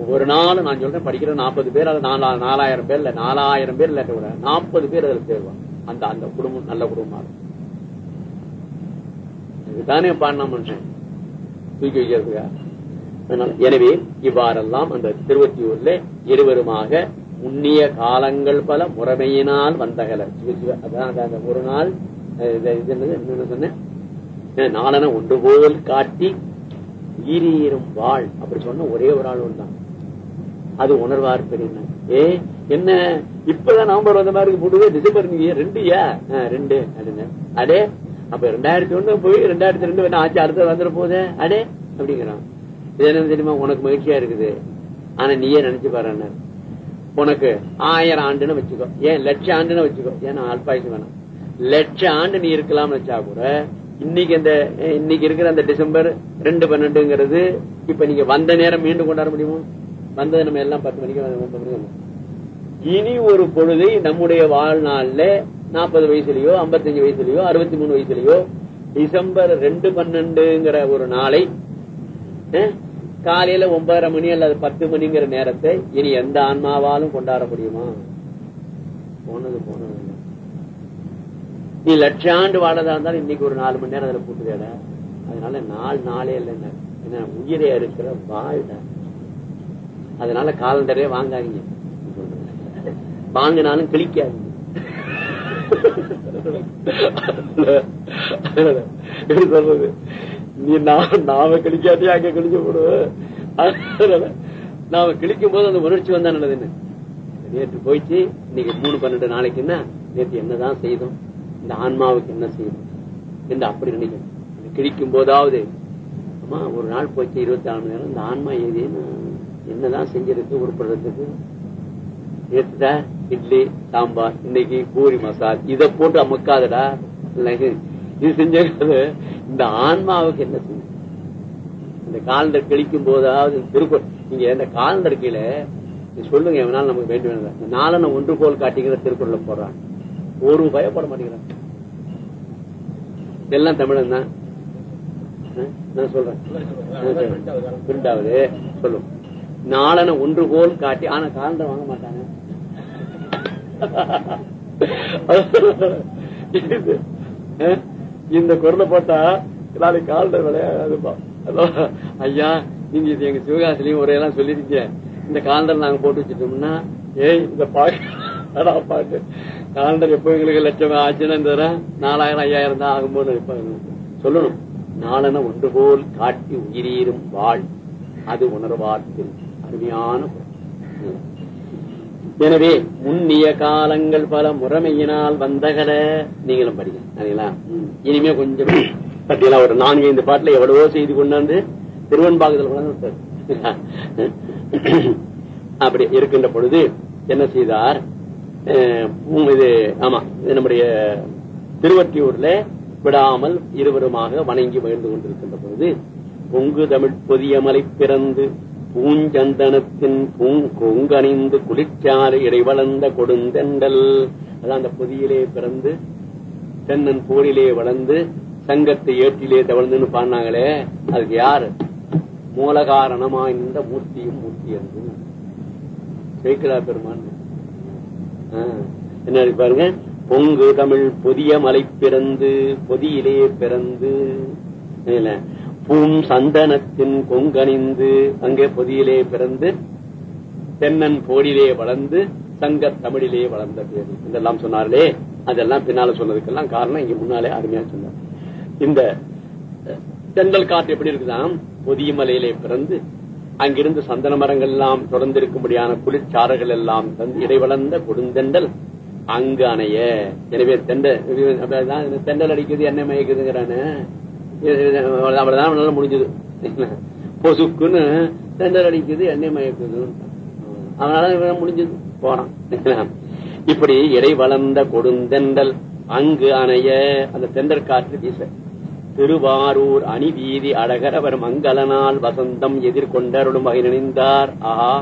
ஒவ்வொரு நாளும் நான் சொல்றேன் படிக்கிற நாற்பது பேர் அது நாலாயிரம் பேர் இல்ல நாலாயிரம் பேர் இல்ல கூட. நாற்பது பேர் அதில் சேருவான். அந்த அந்த குடும்பம் நல்ல குடும்பமா இருக்கும். இதுதானே பாடினா மனுஷன். தூக்கி வைக்கிறதுக்கா? எனவே இவ்வாறெல்லாம் அந்த திருவத்தியூர்ல இருவருமாக முன்னிய காலங்கள் பல முறைமையினால் வந்தகல. அதான் அந்த- ஒரு நாள் என்ன சொன்னேன் நாளன ஒன்று போல் காட்டி ஈரீரும் வாழ். அப்படி சொன்ன ஒரே ஒரு ஆள் தான் அது உணர்வார் பெரியன ஏ என்ன? இப்பதான் நவம்பர் வந்த மாதிரி போடுவே டிசம்பர் நீங்க ரெண்டு ஏ ரெண்டு அப்படின்னு. அடே அப்ப ரெண்டாயிரத்தி ஒண்ணு போய் ரெண்டாயிரத்தி ரெண்டு வேணா ஆச்சு அடுத்த வந்துட போதே. அடே அப்படிங்கிறான். இது என்ன தெரியுமா? உனக்கு மகிழ்ச்சியா இருக்குது. ஆனா நீயே நினைச்சு பாரு உனக்கு ஆயிரம் ஆண்டுன்னு வச்சுக்கோ. ஏன் லட்ச ஆண்டுன்னு வச்சுக்கோ. ஏன்னா அல்பாயுசு வேணாம். லட்ச ஆண்டு நீ இருக்கலாம்னு வச்சா கூட இன்னைக்கு அந்த இன்னைக்கு இருக்கிற அந்த டிசம்பர் ரெண்டு பன்னெண்டுங்கிறது இப்ப நீங்க வந்த நேரம் மீண்டும் கொண்டாட முடியுமோ? வந்தது நம்ம எல்லாம் பத்து மணிக்கு ஒன்பது மணிக்கு இனி ஒரு பொழுது நம்முடைய வாழ்நாள்ல நாற்பது வயசுலயோ ஐம்பத்தஞ்சு வயசுலயோ அறுபத்தி மூணு வயசுலயோ டிசம்பர் ரெண்டு பன்னெண்டுங்கிற ஒரு நாளை காலையில ஒன்பதரை மணி அல்லது பத்து மணிங்கிற நேரத்தை இனி எந்த ஆன்மாவாலும் கொண்டாட முடியுமா? போனது போனது. நீ நீ லட்சாண்டு வாழதா இருந்தாலும் இன்னைக்கு ஒரு நாலு மணி நேரம் அதுல போட்டுதேட அதனால நாள் நாளே இல்லைன்னா என்ன? உயிரே இருக்கிற வாழ்டா அதனால காலண்டரே வாங்காதீங்க. வாங்கினாலும் கிழிக்காதீங்க. எப்படி சொல்றது நீ நான் நாம கிழிக்காட்டி அங்க கிழிஞ்சு போடுவோம் நாம கிழிக்கும் போது அந்த உணர்ச்சி வந்தா நல்லதுன்னு நேற்று போயிடுச்சு இன்னைக்கு மூணு பன்னெண்டு நாளைக்குன்னா நேற்று என்னதான் செய்தோம்? இந்த ஆன்மாவுக்கு என்ன செய்யணும் என்று அப்படி நினைக்கணும் கிழிக்கும் போதாவது அம்மா ஒரு நாள் போச்சு இருபத்தி நாலு மணி நேரம் இந்த ஆன்மா ஏதேன்னு என்னதான் செஞ்சிருக்கு உருப்படுறதுக்கு? நேற்றுடா இட்லி சாம்பார் இன்னைக்கு பூரி மசால் இதை போட்டு அமுக்காதடா இது செஞ்சது இந்த ஆன்மாவுக்கு என்ன செய்யும் இந்த காலண்டர் கிழிக்கும் போதாவது திருக்குறள் நீங்க இந்த காலண்டர் கீழே நீ சொல்லுங்க எவனாலும் நமக்கு வேண்டி வேணும் நாளன ஒன்று போல் காட்டிக்கிற திருக்குறள்ல போடுறான். ஒரு பயப்பட மாட்டேங்கிறான். எல்லாம் தமிழன் தான். நான் சொல்றேன். பிரிண்டாவது. சொல்லுவோம் நாளன ஒன்று போல் காட்டி ஆனா காலண்டர் வாங்க மாட்டாங்க இந்த குரலை போட்டா நாளைக்கு காலண்டர் விளையாடுப்பா ஐயா நீங்க இது எங்க சிவகாசிலையும் உரையெல்லாம் சொல்லிருக்கீங்க. இந்த காலண்டர் நாங்க போட்டு வச்சுட்டோம்னா ஏய் இந்த பாட்டு பாட்டு. காலண்டர் எப்போ எங்களுக்கு லட்சம் ஆச்சுன்னா இந்த நாலாயிரம் ஐயாயிரம் தான் ஆகும்போது நினைப்பாங்க. சொல்லணும். நாளன ஒன்று போல் காட்டி உயிரீரும் வாழ். அது உணர்வார்த்தில் அருமையான குரல். எனவே முன்னிய காலங்கள் பல முறைமையினால் வந்தகல நீங்களும் படிங்க சரிங்களா. இனிமே கொஞ்சம் பத்தியெல்லாம் ஒரு நான்கு ஐந்து பாட்டுல எவ்வளவோ செய்து கொண்டாந்து திருவன்பாகுதல் கொண்டாந்து விட்டார். அப்படி இருக்கின்ற பொழுது என்ன செய்தார் இது ஆமா நம்முடைய திருவற்றியூர்ல விடாமல் இருவருமாக வணங்கி மகிழ்ந்து கொண்டிருக்கின்ற பொழுது பொங்கு தமிழ் பொதிய மலை பிறந்து பூஞ்சந்தனத்தின் பூங்கொங்கணிந்து குளிர்ச்சாறு இடைவளர்ந்த கொடுந்தெண்டல் அதான் அந்த பொதியிலே பிறந்து தென்னன் போரிலே வளர்ந்து சங்கத்தை ஏற்றிலே தவழ்ந்துன்னு பாடினாங்களே அதுக்கு யாரு? மூலகாரணமா இந்த மூர்த்தியும் மூர்த்தி என்று சேக்கிரா பெருமான் என்ன பாருங்க? பொங்கு தமிழ் பொதிய மலை பிறந்து பொதியிலே பிறந்து. பூம் சந்தனத்தின் கொங்கணிந்து அங்கே பொதியிலே பிறந்து தென்னன் போடிலே வளர்ந்து சங்க தமிழிலே வளர்ந்த பேர். இதெல்லாம் சொன்னார்களே. அதெல்லாம் பின்னால சொன்னதுக்கெல்லாம் காரணம் இங்க முன்னாலே அருமையா சொன்னார். இந்த அஹ், தென்றல் காற்று எப்படி இருக்குதாம்? பொதிய மலையிலே பிறந்து அங்கிருந்து சந்தன மரங்கள் எல்லாம் தொடர்ந்து இருக்கும்படியான குளிர்ச்சாறுகள் எல்லாம் இடைவளர்ந்த கொடுந்தெண்டல் அங்கு அணைய. எனவே தெண்டல் இந்த தெண்டல் அடிக்குது என்ன மயக்குதுங்கிறானு அவ்வளவுதான் நல்லா முடிஞ்சது. பொசுக்குன்னு தெண்டல் அடிக்குது எண்ணெய் மயக்குது. அவனால முடிஞ்சது போறான். இப்படி இடை வளர்ந்த கொடுந்தெண்டல் அங்கு அணைய அந்த தெண்டல் காற்று வீச. திருவாரூர் அணி வீதி அழகரவர் மங்களனால் வசந்தம் எதிர்கொண்டருடன் வகை நினைந்தார். ஆஹா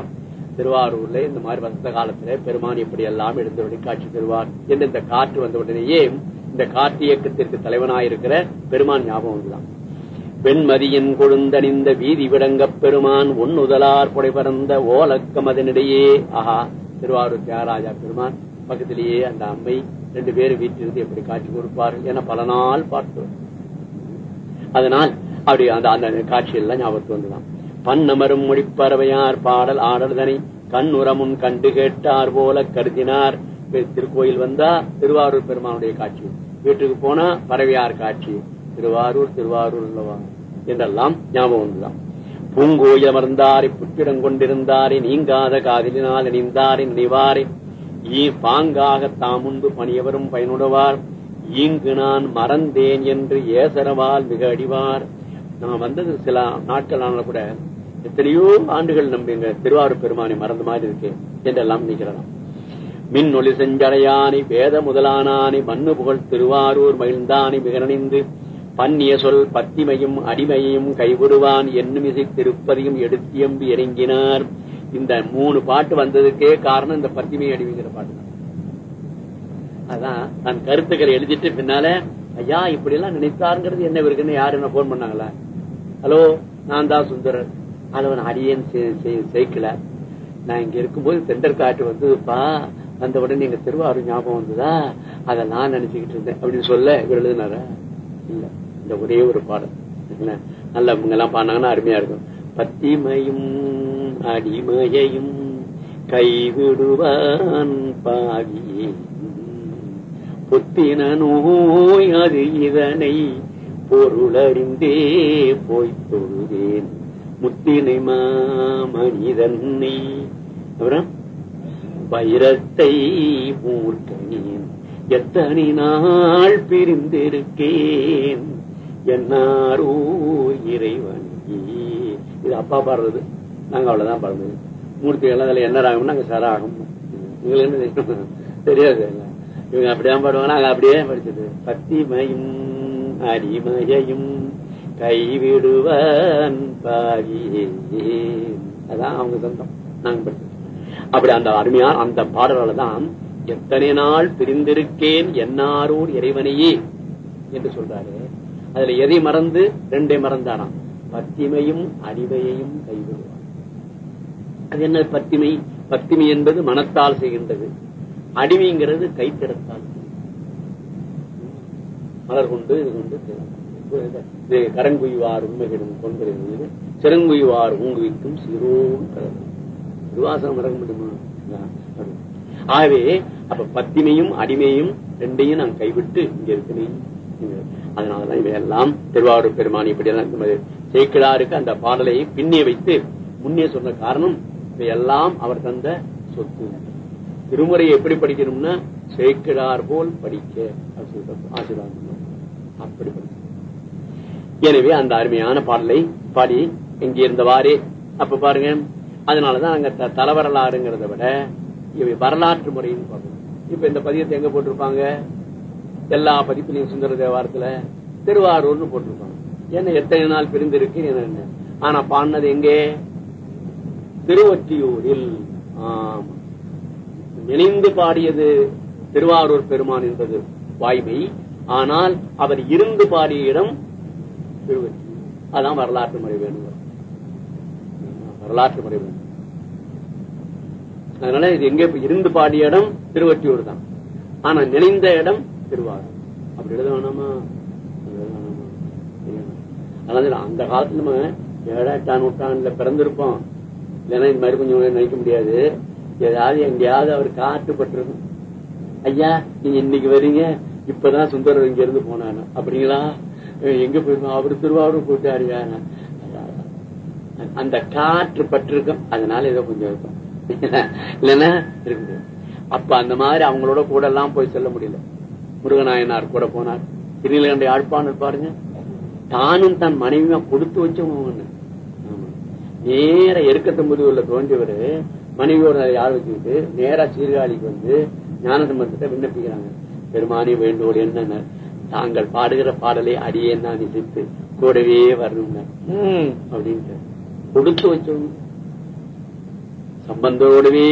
திருவாரூர்ல இந்த மாதிரி வசந்த காலத்துல பெருமான் எப்படி எல்லாம் எழுந்தபடி காட்சி தருவார். என்று இந்த காற்று வந்த உடனேயே இந்த காற்று இயக்கத்திற்கு தலைவனாயிருக்கிற பெருமான் ஞாபகம் வந்துதான் வெண்மதியின் கொழுந்தணிந்த வீதி விடங்க பெருமான் ஒன்னுதலார் புடை பறந்த ஓலக்கம் அதனிடையே ஆஹா திருவாரூர் தியாகராஜா பெருமான் பக்கத்திலேயே அந்த அம்மை ரெண்டு பேரும் வீட்டிலிருந்து எப்படி காட்சி கொடுப்பார் என பல நாள் பார்த்தோம். அதனால் அப்படி அந்த அந்த காட்சியெல்லாம் ஞாபகத்துக்கு ஞாபகத்து வந்துதான். பன்னமரும் மொழிப்பறவையார் பாடல் ஆடல்தனை உரமும் கண்டு கேட்டார் போல கருதினார். திருக்கோயில் வந்தா திருவாரூர் பெருமானுடைய காட்சி. வீட்டுக்கு போனா பறவையார் காட்சி. திருவாரூர் திருவாரூர் அல்லவா? என்றெல்லாம் ஞாபகம் வந்துதான். பூங்கோயில் அமர்ந்தாரை புற்றிடம் கொண்டிருந்தாரை நீங்காத காதலினால் இணைந்தாரை நினைவாரை. ஈ பாங்காக தாமுன்பு பணியவரும் பயனுடவார். ஈங்கு நான் மறந்தேன் என்று ஏசரவால் மிக அடிவார். நான் வந்தது சில நாட்கள் ஆனாலும் கூட எத்தனையோ ஆண்டுகள் நம்ம எங்க திருவாரூர் பெருமானை மறந்த மாதிரி இருக்கு என்றெல்லாம் நினைக்கிறதாம் மின் ஒளி செஞ்சடையானை வேத முதலானானை மண்ணு புகழ் திருவாரூர் மகிழ்ந்தானை மிகனிந்து பன்னிய சொல் பத்திமையும் அடிமையையும் கைவிடுவான் என்னும் இசை திருப்பதியும் எடுத்தியம்பி இறங்கினார். இந்த மூணு பாட்டு வந்ததுக்கே காரணம் இந்த பத்திமை அடிமைங்கிற பாட்டு தான். அதான் நான் கருத்துக்களை எழுதிட்டு பின்னால ஐயா இப்படி எல்லாம் நினைத்தாருங்கிறது என்ன இருக்குன்னு யாரு என்ன போன் பண்ணாங்களா? ஹலோ நான் தான் சுந்தரர். அதவன் அடியேன் சேர்க்கல நான் இங்க இருக்கும்போது தெண்டர் காட்டு வந்ததுப்பா. அந்த உடனே எங்க திருவாரூர் ஞாபகம் வந்ததா? அதை நான் நினைச்சுக்கிட்டு இருந்தேன். அப்படின்னு சொல்ல இவர் எழுதினாரா? இல்ல. இந்த ஒரே ஒரு பாடல். என்ன? நல்ல இவங்க எல்லாம் பாடினாங்கன்னா அருமையா இருக்கும். பத்திமையும் அடிமையையும் கைவிடுவான் பாவியே. பொத்தின நோய் அது இதனை பொருளறிந்தே போய் தொழுதேன். முத்தினை மாமனிதன்னை. அப்புறம்? வைரத்தை ஊர்த்தேன் எத்தனை நாள் பிரிந்திருக்கேன்? என்னாரோ இறைவனி இது அப்பா பாடுறது. நாங்க அவ்வளவுதான் பாடுறது. மூர்த்திகள் அதுல என்ன ராகம் நாங்க சராகம். உங்களுக்கு என்ன தெரியும்? தெரியாது இவங்க அப்படிதான் பாடுவாங்க. நாங்க அப்படியே படிச்சது. பத்திமையும் அடிமையையும் கைவிடுவன் பாவியே அதான் அவங்க சொந்தம். நாங்க படிச்சது. அப்படி அந்த அருமையான அந்த பாடலால தான் எத்தனை நாள் பிரிந்திருக்கேன் என்னாரூர் இறைவனையே என்று சொல்றாரு. அதுல எதை மறந்து? ரெண்டை மறந்தாராம். பத்திமையும் அடிமையையும் கைவிடுவார். அது என்ன பத்திமை? பத்திமை என்பது மனத்தால் செய்கின்றது. அடிமைங்கிறது கைத்திறத்தால் மலர் கொண்டு இது கொண்டு கரங்குய்வார் உண்மைகளும் கொண்டு சிறங்குய்வார் ஊங்குவிக்கும் சிரோன் திருவாசனம் மறக்க முடியுமா? ஆகவே அப்ப பத்திமையும் அடிமையும் ரெண்டையும் நான் கைவிட்டு இங்க இருக்கிறேன் அதனாலதான் இவையெல்லாம் திருவாரூர் பெருமான் இப்படியெல்லாம் இருக்கும்போது சேக்கிழாருக்கு அந்த பாடலை பின்னே வைத்து முன்னே சொன்ன காரணம் இவையெல்லாம் அவர் தந்த சொத்து. திருமுறையை எப்படி படிக்கணும்னா சேக்கிழார் போல் படிக்க ஆசீர்வாதம் அப்படி படிக்க. எனவே அந்த அருமையான பாடலை பாடி இங்க இருந்தவாறே அப்ப பாருங்க. அதனாலதான் அங்க த- விட இவை வரலாற்று முறைன்னு பார்க்கணும். இப்ப இந்த பதியத்தை எங்க போட்டிருப்பாங்க? எல்லா பதிப்பிலையும் சுந்தர தேவாரத்துல திருவாரூர்னு போட்டிருப்பாங்க. என்ன எத்தனை நாள் பிரிந்திருக்கு என்ன ஆனா பாடினது எங்கே? திருவொற்றியூரில். ஆமா. நினைந்து பாடியது திருவாரூர் பெருமான் என்பது வாய்மை. ஆனால் அவர் இருந்து பாடிய இடம் திருவொற்றியூர். அதான் வரலாற்று முறை வேணும் வரலாற்று முறை அதனால இது எங்க இருந்து பாடிய இடம் திருவற்றியூர் தான். ஆனா நினைந்த இடம் திருவாரூர். அப்படி எழுத வேணாமா? அதனால அந்த காலத்துல நம்ம ஏழா எட்டாம் நூற்றாண்டுல பிறந்திருப்போம். இல்லைன்னா இந்த மாதிரி கொஞ்சம் நினைக்க முடியாது. ஏதாவது எங்கேயாவது அவர் காட்டுப்பட்டிருக்கும். ஐயா நீங்க இன்னைக்கு வரீங்க. இப்பதான் சுந்தரர் இங்க இருந்து போனாங்க அப்படிங்களா? எங்க போயிருக்கோம்? அவரு திருவாரூர் போயிட்டாருயா அந்த காற்று பட்டிருக்கும் அதனால ஏதோ கொஞ்சம் இருக்கும். இல்லைன்னா இருக்க முடியாது. அப்ப அந்த மாதிரி அவங்களோட கூட எல்லாம் போய் செல்ல முடியல. முருகநாயனார் கூட போனார். திருநீலகண்ட யாழ்ப்பாணர் பாருங்க. தானும் தன் மனைவியா கொடுத்து வச்சவங்க நேர எருக்கத்தம்புதூர்ல தோன்றியவர் மனைவியோட யார் வச்சுக்கிட்டு நேரா சீர்காழிக்கு வந்து ஞானசம்பந்தத்தை விண்ணப்பிக்கிறாங்க. பெருமானி வேண்டோடு என்ன தாங்கள் பாடுகிற பாடலை அடியே நான் இசைத்து கூடவே வரணுங்க அப்படின்ட்டு. கொடுத்து வச்சவங்க சம்பந்தோடவே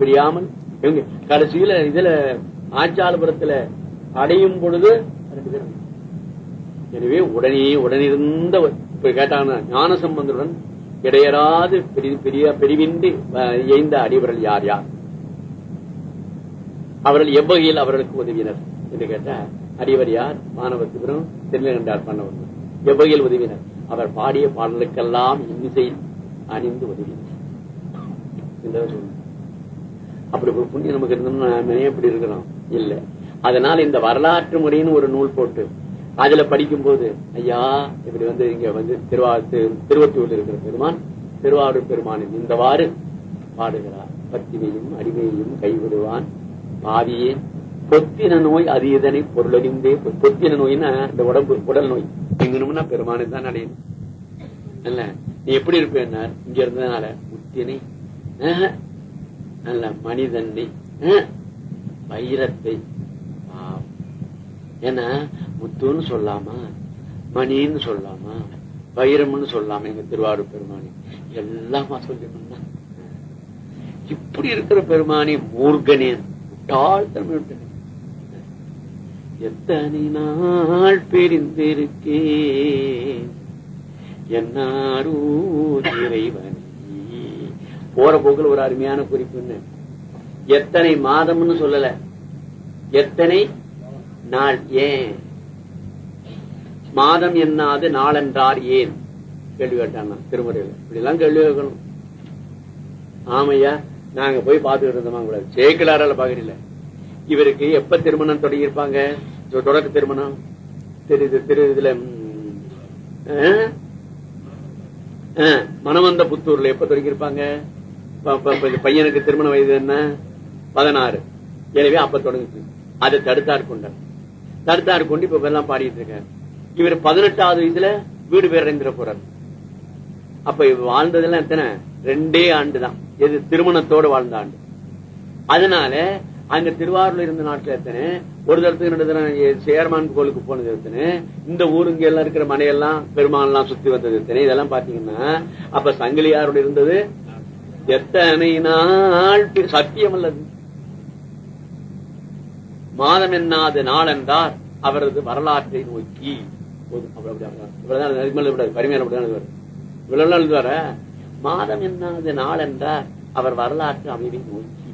பிரியாமல். இவங்க கடைசியில இதுல ஆச்சாலபுரத்துல அடையும் பொழுது எனவே உடனே உடனிருந்த இப்ப கேட்டாங்கன்னா ஞான சம்பந்தருடன் இடையராது பெரிய பெரிய பெரிவின்றி எய்ந்த அடிவர்கள் யார் யார்? அவர்கள் எவ்வகையில் அவர்களுக்கு உதவினர் என்று கேட்ட அடிவர் யார்? மாணவத்துவரும் திருநெல்வேண்டார் பண்ணவர் எவ்வகையில் உதவினர்? அவர் பாடிய பாடலுக்கெல்லாம் இன்னிசை அணிந்து வருகின்றார் அப்படி ஒரு புண்ணியம் நமக்கு இருந்தோம்னா எப்படி இப்படி இருக்கிறோம். இல்ல. அதனால இந்த வரலாற்று முறைன்னு ஒரு நூல் போட்டு அதுல படிக்கும்போது ஐயா இப்படி வந்து இங்க வந்து திருவா திருவத்தூர்ல இருக்கிற பெருமான் திருவாரூர் பெருமானின் இந்தவாறு பாடுகிறார். பத்திமையும் அடிமையையும் கைவிடுவான். பாவியே பொத்தின நோய் அது இதனை பொருளறிந்தே பொத்தின நோய்னா இந்த உடம்பு உடல் நோய். எங்கணும்னா பெருமானை தான் அடையணும். அல்ல நீ எப்படி இருப்பேன்னா இங்க இருந்ததுனால முத்தினை அல்ல நல்ல மனிதனை ஆஹ், வைரத்தை ஏன்னா முத்துன்னு சொல்லாமா? மணின்னு சொல்லாமா? வைரம்னு சொல்லாம எங்க திருவாரூர் பெருமானி? எல்லாமா சொல்லணும்னா இப்படி இருக்கிற பெருமானி மூர்கனேன். முட்டாள்தன்மை எத்தனை நாள் பிரிந்திருக்கேன்? என்னாரோ இறைவனே? போற போக்குல ஒரு அருமையான குறிப்புன்னு எத்தனை மாதம்னு சொல்லல. எத்தனை நாள் ஏன்? மாதம் என்னாது நாளென்றார் ஏன்? கேள்வி கேட்டாங்க. திருமுறையில். இப்படி எல்லாம் கேள்வி கேட்கணும். ஆமையா நாங்க போய் பார்த்துக்கிட்டு இருந்தோமா கூட சேக்கிலாரால பாக்குறீங்கள இவருக்கு எப்ப திருமணம் தொடங்கியிருப்பாங்க? தொடக்க திருமணம். திரு திரு இதுல புத்தூர்ல எப்ப தொடங்கியிருப்பாங்க? பையனுக்கு திருமண வயது என்ன? பதினாறு. எனவே அப்ப தொடங்குச்சு அதை தடுத்தார் கொண்டார் தடுத்தார் கொண்டு இப்ப எல்லாம் பாடிட்டு இருக்காரு. இவர் பதினெட்டாவது வயசுல வீடு பேரடைந்துட இறந்துட போறார். அப்ப இவர் வாழ்ந்ததெல்லாம் எத்தனை? ரெண்டே ஆண்டு தான் எது திருமணத்தோடு வாழ்ந்த ஆண்டு. அதனால அங்க திருவாரூர்ல இருந்த நாட்டுல எத்தனை? ஒரு தடத்துக்கு ரெண்டு தடவை சேர்மான் கோவிலுக்கு போனது எத்தனை? இந்த ஊருங்க எல்லாம் இருக்கிற மனையெல்லாம் பெருமாள் எல்லாம் சுத்தி வந்தது எத்தனை? இதெல்லாம் பாத்தீங்கன்னா அப்ப சங்கிலியாரோட இருந்தது? எத்தனை நாள் சத்தியம் அல்லது? மாதம் என்னாது நாள் என்றார் அவரது வரலாற்றை நோக்கி. போதும். இவ்வளவு எழுதுவார? மாதம் என்னாது நாள் என்றார் அவர் வரலாற்று அமைவை நோக்கி.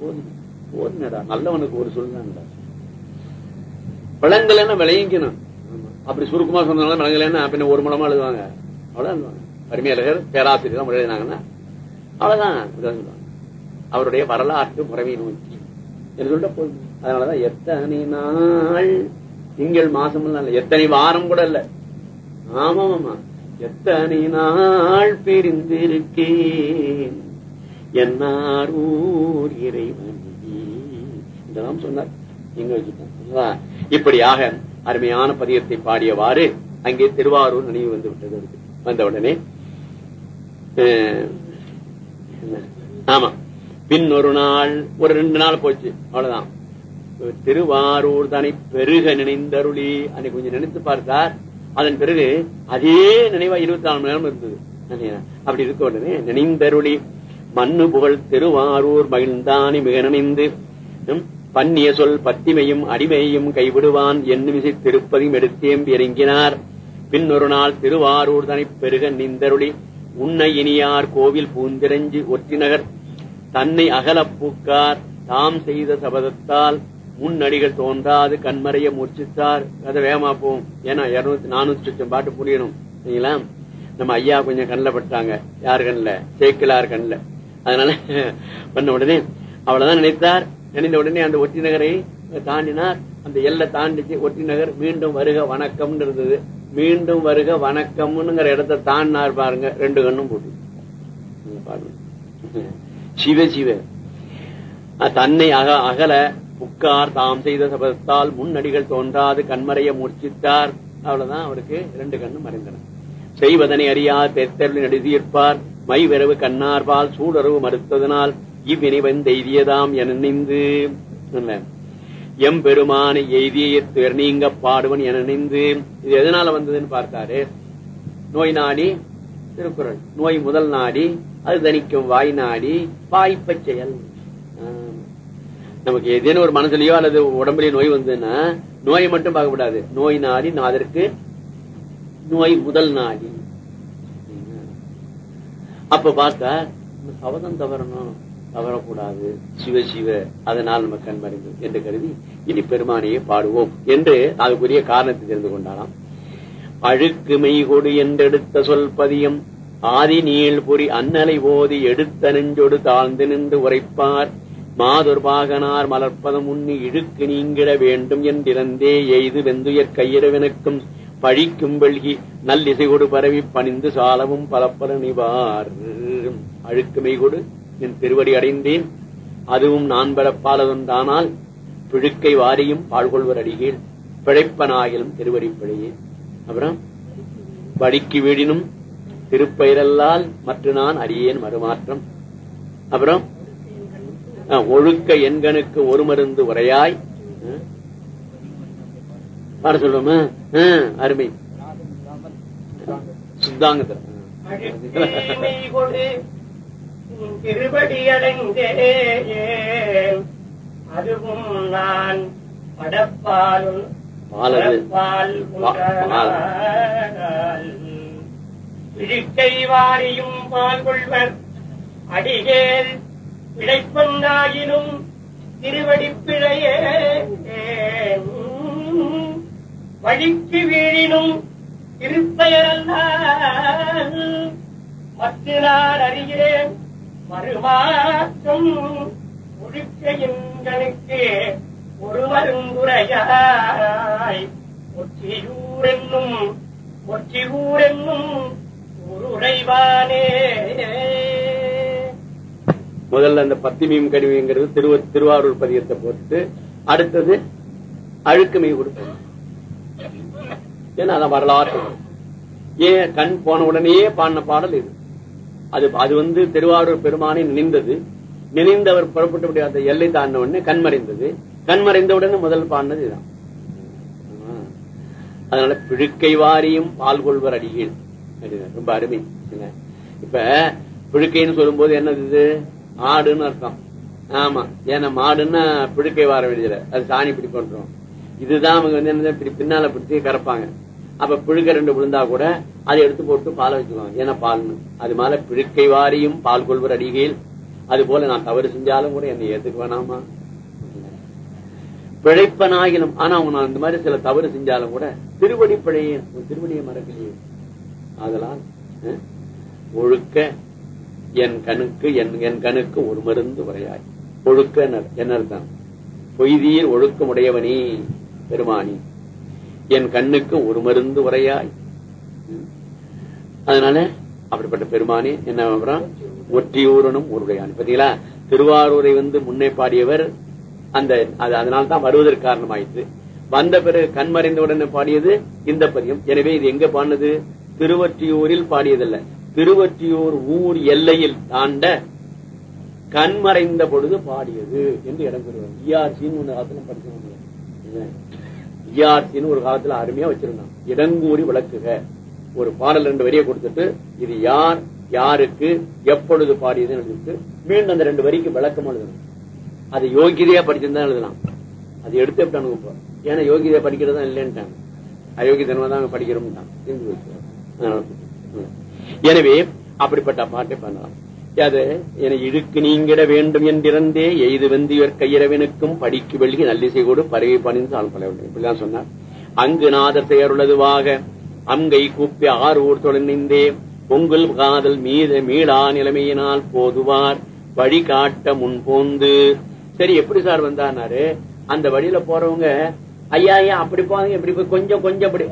போதும். போதுங்கடா நல்லவனுக்கு ஒரு சொல்லுங்கடா விளங்கலைன்னா விளையங்கணும் அப்படி சுருக்கமா சொன்னாலும் விளங்கலைன்னா பின்ன ஒரு மூலமா எழுதுவாங்க. அவ்வளவுதான். எழுதுவாங்க பரிமையாளர் பேராசிரியர் தான் எழுதினாங்கன்னா அவ்வளவுதான். அவருடைய வரலாற்று முறைமை நோக்கி. என்று போதும். அதனாலதான் எத்தனை நாள் திங்கள் மாசம் இல்ல எத்தனை வாரம் கூட இல்ல. ஆமா ஆமா எத்தனை நாள் பிரிந்திருக்கேன். என்னார் ஊர் இறைவன்? இதெல்லாம் சொன்னார். எங்க வச்சுட்டோம் இப்படியாக அருமையான பதியத்தை பாடியவாறு அங்கே திருவாரூர் நினைவு வந்து விட்டது. வந்த உடனே ஆமா. பின் ஒரு நாள் ஒரு ரெண்டு நாள் போச்சு. அவ்வளவுதான். திருவாரூர் தானே பெருக நினைந்தருளி அன்னைக்கு கொஞ்சம் நினைத்து பார்த்தார் அதன் பிறகு அதே நினைவா இருபத்தி நாலு மணி நேரம் இருந்தது. அப்படி இருக்க உடனே நினைந்தருளி மண்ணு புகழ் திருவாரூர் மகிழ்ந்தானி மிக நினைந்து பண்ணிய பன்னிய சொல் பத்திமையும் அடிமையும் கைவிடுவான் என்னும் விசை திருப்பதியும் எடுத்தேம் இறங்கினார் பின் ஒரு நாள் திருவாரூர் தனை பெருக நிந்தருளி உன்னை இனியார் கோவில் பூந்திரஞ்சு ஒற்றிநகர். தன்னை அகலப் பூக்கார் தாம் செய்த சபதத்தால் முன்னடிகள் தோன்றாது கண்மறைய முற்சித்தார் அதை வேகமா போவோம் ஏன்னா இருநூத்தி நானூத்தி லட்சம் பாட்டு புரியணும். சரிங்களா? நம்ம ஐயா கொஞ்சம் கண்ணில் பட்டாங்க. யார் கண்ணில் சேக்கிலார் கண்ணில் அதனால பண்ண உடனே அவ்வளவுதான் நினைத்தார். நினைந்த உடனே அந்த ஒற்றி நகரை தாண்டினார். அந்த எல்லை தாண்டிச்சு ஒற்றி நகர் மீண்டும் வருக வணக்கம்னு இருந்தது. மீண்டும் வருக வணக்கம்னுங்கிற இடத்தை தாண்டினார் பாருங்க ரெண்டு கண்ணும் போட்டு. பாருங்க. சிவ சிவ. தன்னை அக அகல புக்கார் தாம் செய்த சபதத்தால் முன்னடிகள் தோன்றாது கண்மறைய முற்சித்தார் அவ்வளவுதான் அவருக்கு ரெண்டு கண்ணும் மறைந்தன. செய்வதனை அறியா தெத்தருளி நடுதியிருப்பார் மைவரவு கண்ணார்பால் சூடரவு மறுத்ததனால் இவ்வினைவன் வந்தெய்தியதாம் என நினைந்து எம்பெருமான எம்பெருமானை எய்திய துயர் நீங்க பாடுவன் என நினைந்து இது எதனால வந்ததுன்னு பார்த்தாரு? நோய் நாடி திருக்குறள். நோய் முதல் நாடி அது தனிக்கும் வாய் நாடி வாய்ப்ப செயல். நமக்கு ஏதேனும் ஒரு மனசுலயோ அல்லது உடம்புலயோ நோய் வந்ததுன்னா நோயை மட்டும் பார்க்கக்கூடாது. நோய் நாடி நான் அதற்கு நோய் முதல் நாடி. அப்ப பார்த்தா சவதம் சபதம் தவறணும். தவறக்கூடாது. சிவ சிவ அதனால் நம்ம கண்மறிந்து. என்று கருதி இனி பெருமானையே பாடுவோம் என்று அதுக்குரிய காரணத்தை தெரிந்து கொண்டாராம். அழுக்கு மெய்கொடு என்றெடுத்த சொல் பதியம். ஆதி நீள் பொறி அன்னலை ஓதி எடுத்த நெஞ்சொடு தாழ்ந்து நின்று உரைப்பார். மாதுர்பாகனார் மலர்ப்பதம் உண்ணி இழுக்கு நீங்கிட வேண்டும் என்றிருந்தே எய்து வெந்துயர் கையிறவனுக்கும் பழிக்கும் வெள்கி நல்லிசைகொடு பரவி பணிந்து சாலவும் பலப்பல நிவார். அழுக்கு மெய்கொடு என் திருவடி அடைந்தேன். அதுவும் நான் பெறப்பாலதுண்டானால் பிழுக்கை வாரியும் பாழ்கொள்வர் அடிகீழ் பிழைப்பனாகிலும் திருவடி பிழையே அப்புறம் வடிக்கு வீடினும் திருப்பெயரல்லால் மற்ற நான் அறியேன் மறுமாற்றம். அப்புறம் ஒழுக்க எண்கணுக்கு ஒரு மருந்து உரையாய். சொல்லுவோமா? அஹ், அருமை. சுத்தாங்கத்தில் அழுத்தீமை கொடு உன் திருவடி அடைந்தேன் அதுவும் நான் படப்பாலும் படப்பால் பா- பால். உண்டானால் இழுக்கை வாரியும் பால் கொள்வர் அடிகேல் பிழைப்பந்தாயினும் திருவடி பிழையே வழிக்கு வீழினும் திருப்பெயரல்ல மற்ற அறிகிறேன். மறுமாற்றும் ஒழுக்க எங்களுக்கு ஒரு மருந்துரையாய் ஒற்றியூர் என்னும் ஒரு உறைவானே முதல்ல அந்த பத்திமியும் கடிமைங்கிறது திருவ திருவாரூர் பதியத்தை போட்டு அடுத்தது அழுக்குமை கொடுப்போம் ஏன்னா அதான் வரலாற்று. ஏன் கண் போன உடனே பாடின பாடல் இது. அது அது வந்து திருவாரூர் பெருமானை நினைந்தது. நினைந்தவர் புறப்பட்டு அந்த எல்லை தாண்ட உடனே கண்மறைந்தது. கண்மறைந்த உடனே முதல் பாடினது இதுதான். அதனால பிழுக்கை வாரியும் பால் கொள்வர் அடிகள் ரொம்ப அருமை. இப்ப பிழுக்கைன்னு சொல்லும்போது என்னது இது? ஆடுன்னு அர்த்தம். ஆமா. ஏன்னா மாடுன்னா பிழுக்கை வார வேண்டியது அது சாணி பிடி இதுதான் அவங்க வந்து என்ன இப்படி பின்னால பிடிச்சி கறப்பாங்க அப்ப பிழுக்க ரெண்டு விழுந்தா கூட அதை எடுத்து போட்டு பாலை வச்சுக்குவாங்க. ஏன்னா பால்னு அது மேல பிழுக்கை வாரியும் பால் கொள்வர் அடிகையில். அது போல நான் தவறு செஞ்சாலும் கூட என்னை ஏத்துக்க வேணாமா? பிழைப்பனாகிலும் ஆனா அவங்க நான் இந்த மாதிரி சில தவறு செஞ்சாலும் கூட திருவடி பிழையேன் திருவடியை மறக்கலையே. ஆதலால் அஹ், ஒழுக்க என் கணுக்கு என் என் கணுக்கு ஒரு மருந்து உரையாய். ஒழுக்க என்ன- என்ன அர்த்தம்? பொய்தீர் ஒழுக்கமுடையவனே பெருமானி. என் கண்ணுக்கு ஒரு மருந்து உரையாய். அதனால அப்படிப்பட்ட பெருமானே என்ன ஒற்றியூரனும் ஒருடையான் பாத்தீங்களா திருவாரூரை வந்து முன்னே பாடியவர் அந்த அது அதனால தான் வருவதற்கு காரணமாயிற்று. வந்த பிறகு கண்மறைந்தவுடன் பாடியது இந்த பதியம் எனவே இது எங்க பாடினது? திருவற்றியூரில் பாடியதல்ல. திருவற்றியூர் ஊர் எல்லையில் தாண்ட கண்மறைந்த பொழுது பாடியது என்று இடம் பெறுவார். இஆர்சின்னு ஒன்று காலத்துல முடியாது இஆர்சின்னு ஒரு காலத்துல அருமையா வச்சிருந்தான் இடங்கூறி விளக்குக. ஒரு பாடல் ரெண்டு வரியை கொடுத்துட்டு இது யார் யாருக்கு எப்பொழுது பாடியதுன்னு எழுதிட்டு மீண்டும் அந்த ரெண்டு வரிக்கு விளக்கம் எழுதணும். அது யோகிதையா படிச்சிருந்தா எழுதலாம். அது எடுத்து எப்படி ஏன்னா யோகிதையா படிக்கிறது தான் இல்லைன்ட்டாங்க. அயோகிதனமா தான் படிக்கிறோம் படிக்கிறோம்ட்டான் எனவே அப்படிப்பட்ட பாட்டை பண்ணலாம் அது என இழுக்கு நீங்கிட வேண்டும் என்றிருந்தே எய்து வெந்தியர் கையிறவினுக்கும் படிக்கு வெள்ளி நல்லிசை கொடு பறவை பணிந்து ஆள் பல வேண்டும். இப்படிதான் சொன்னார். அங்கு நாதர் செயருள்ளதுவாக அங்கை கூப்பி ஆறு ஊர் தொழிந்தே பொங்கல் காதல் மீத மீளா நிலைமையினால் போதுவார் வழி காட்ட முன் போந்து. சரி எப்படி சார் வந்தாரு அந்த வழியில போறவங்க ஐயா ஐயா அப்படி போங்க இப்படி போய் கொஞ்சம் கொஞ்சம் இப்படி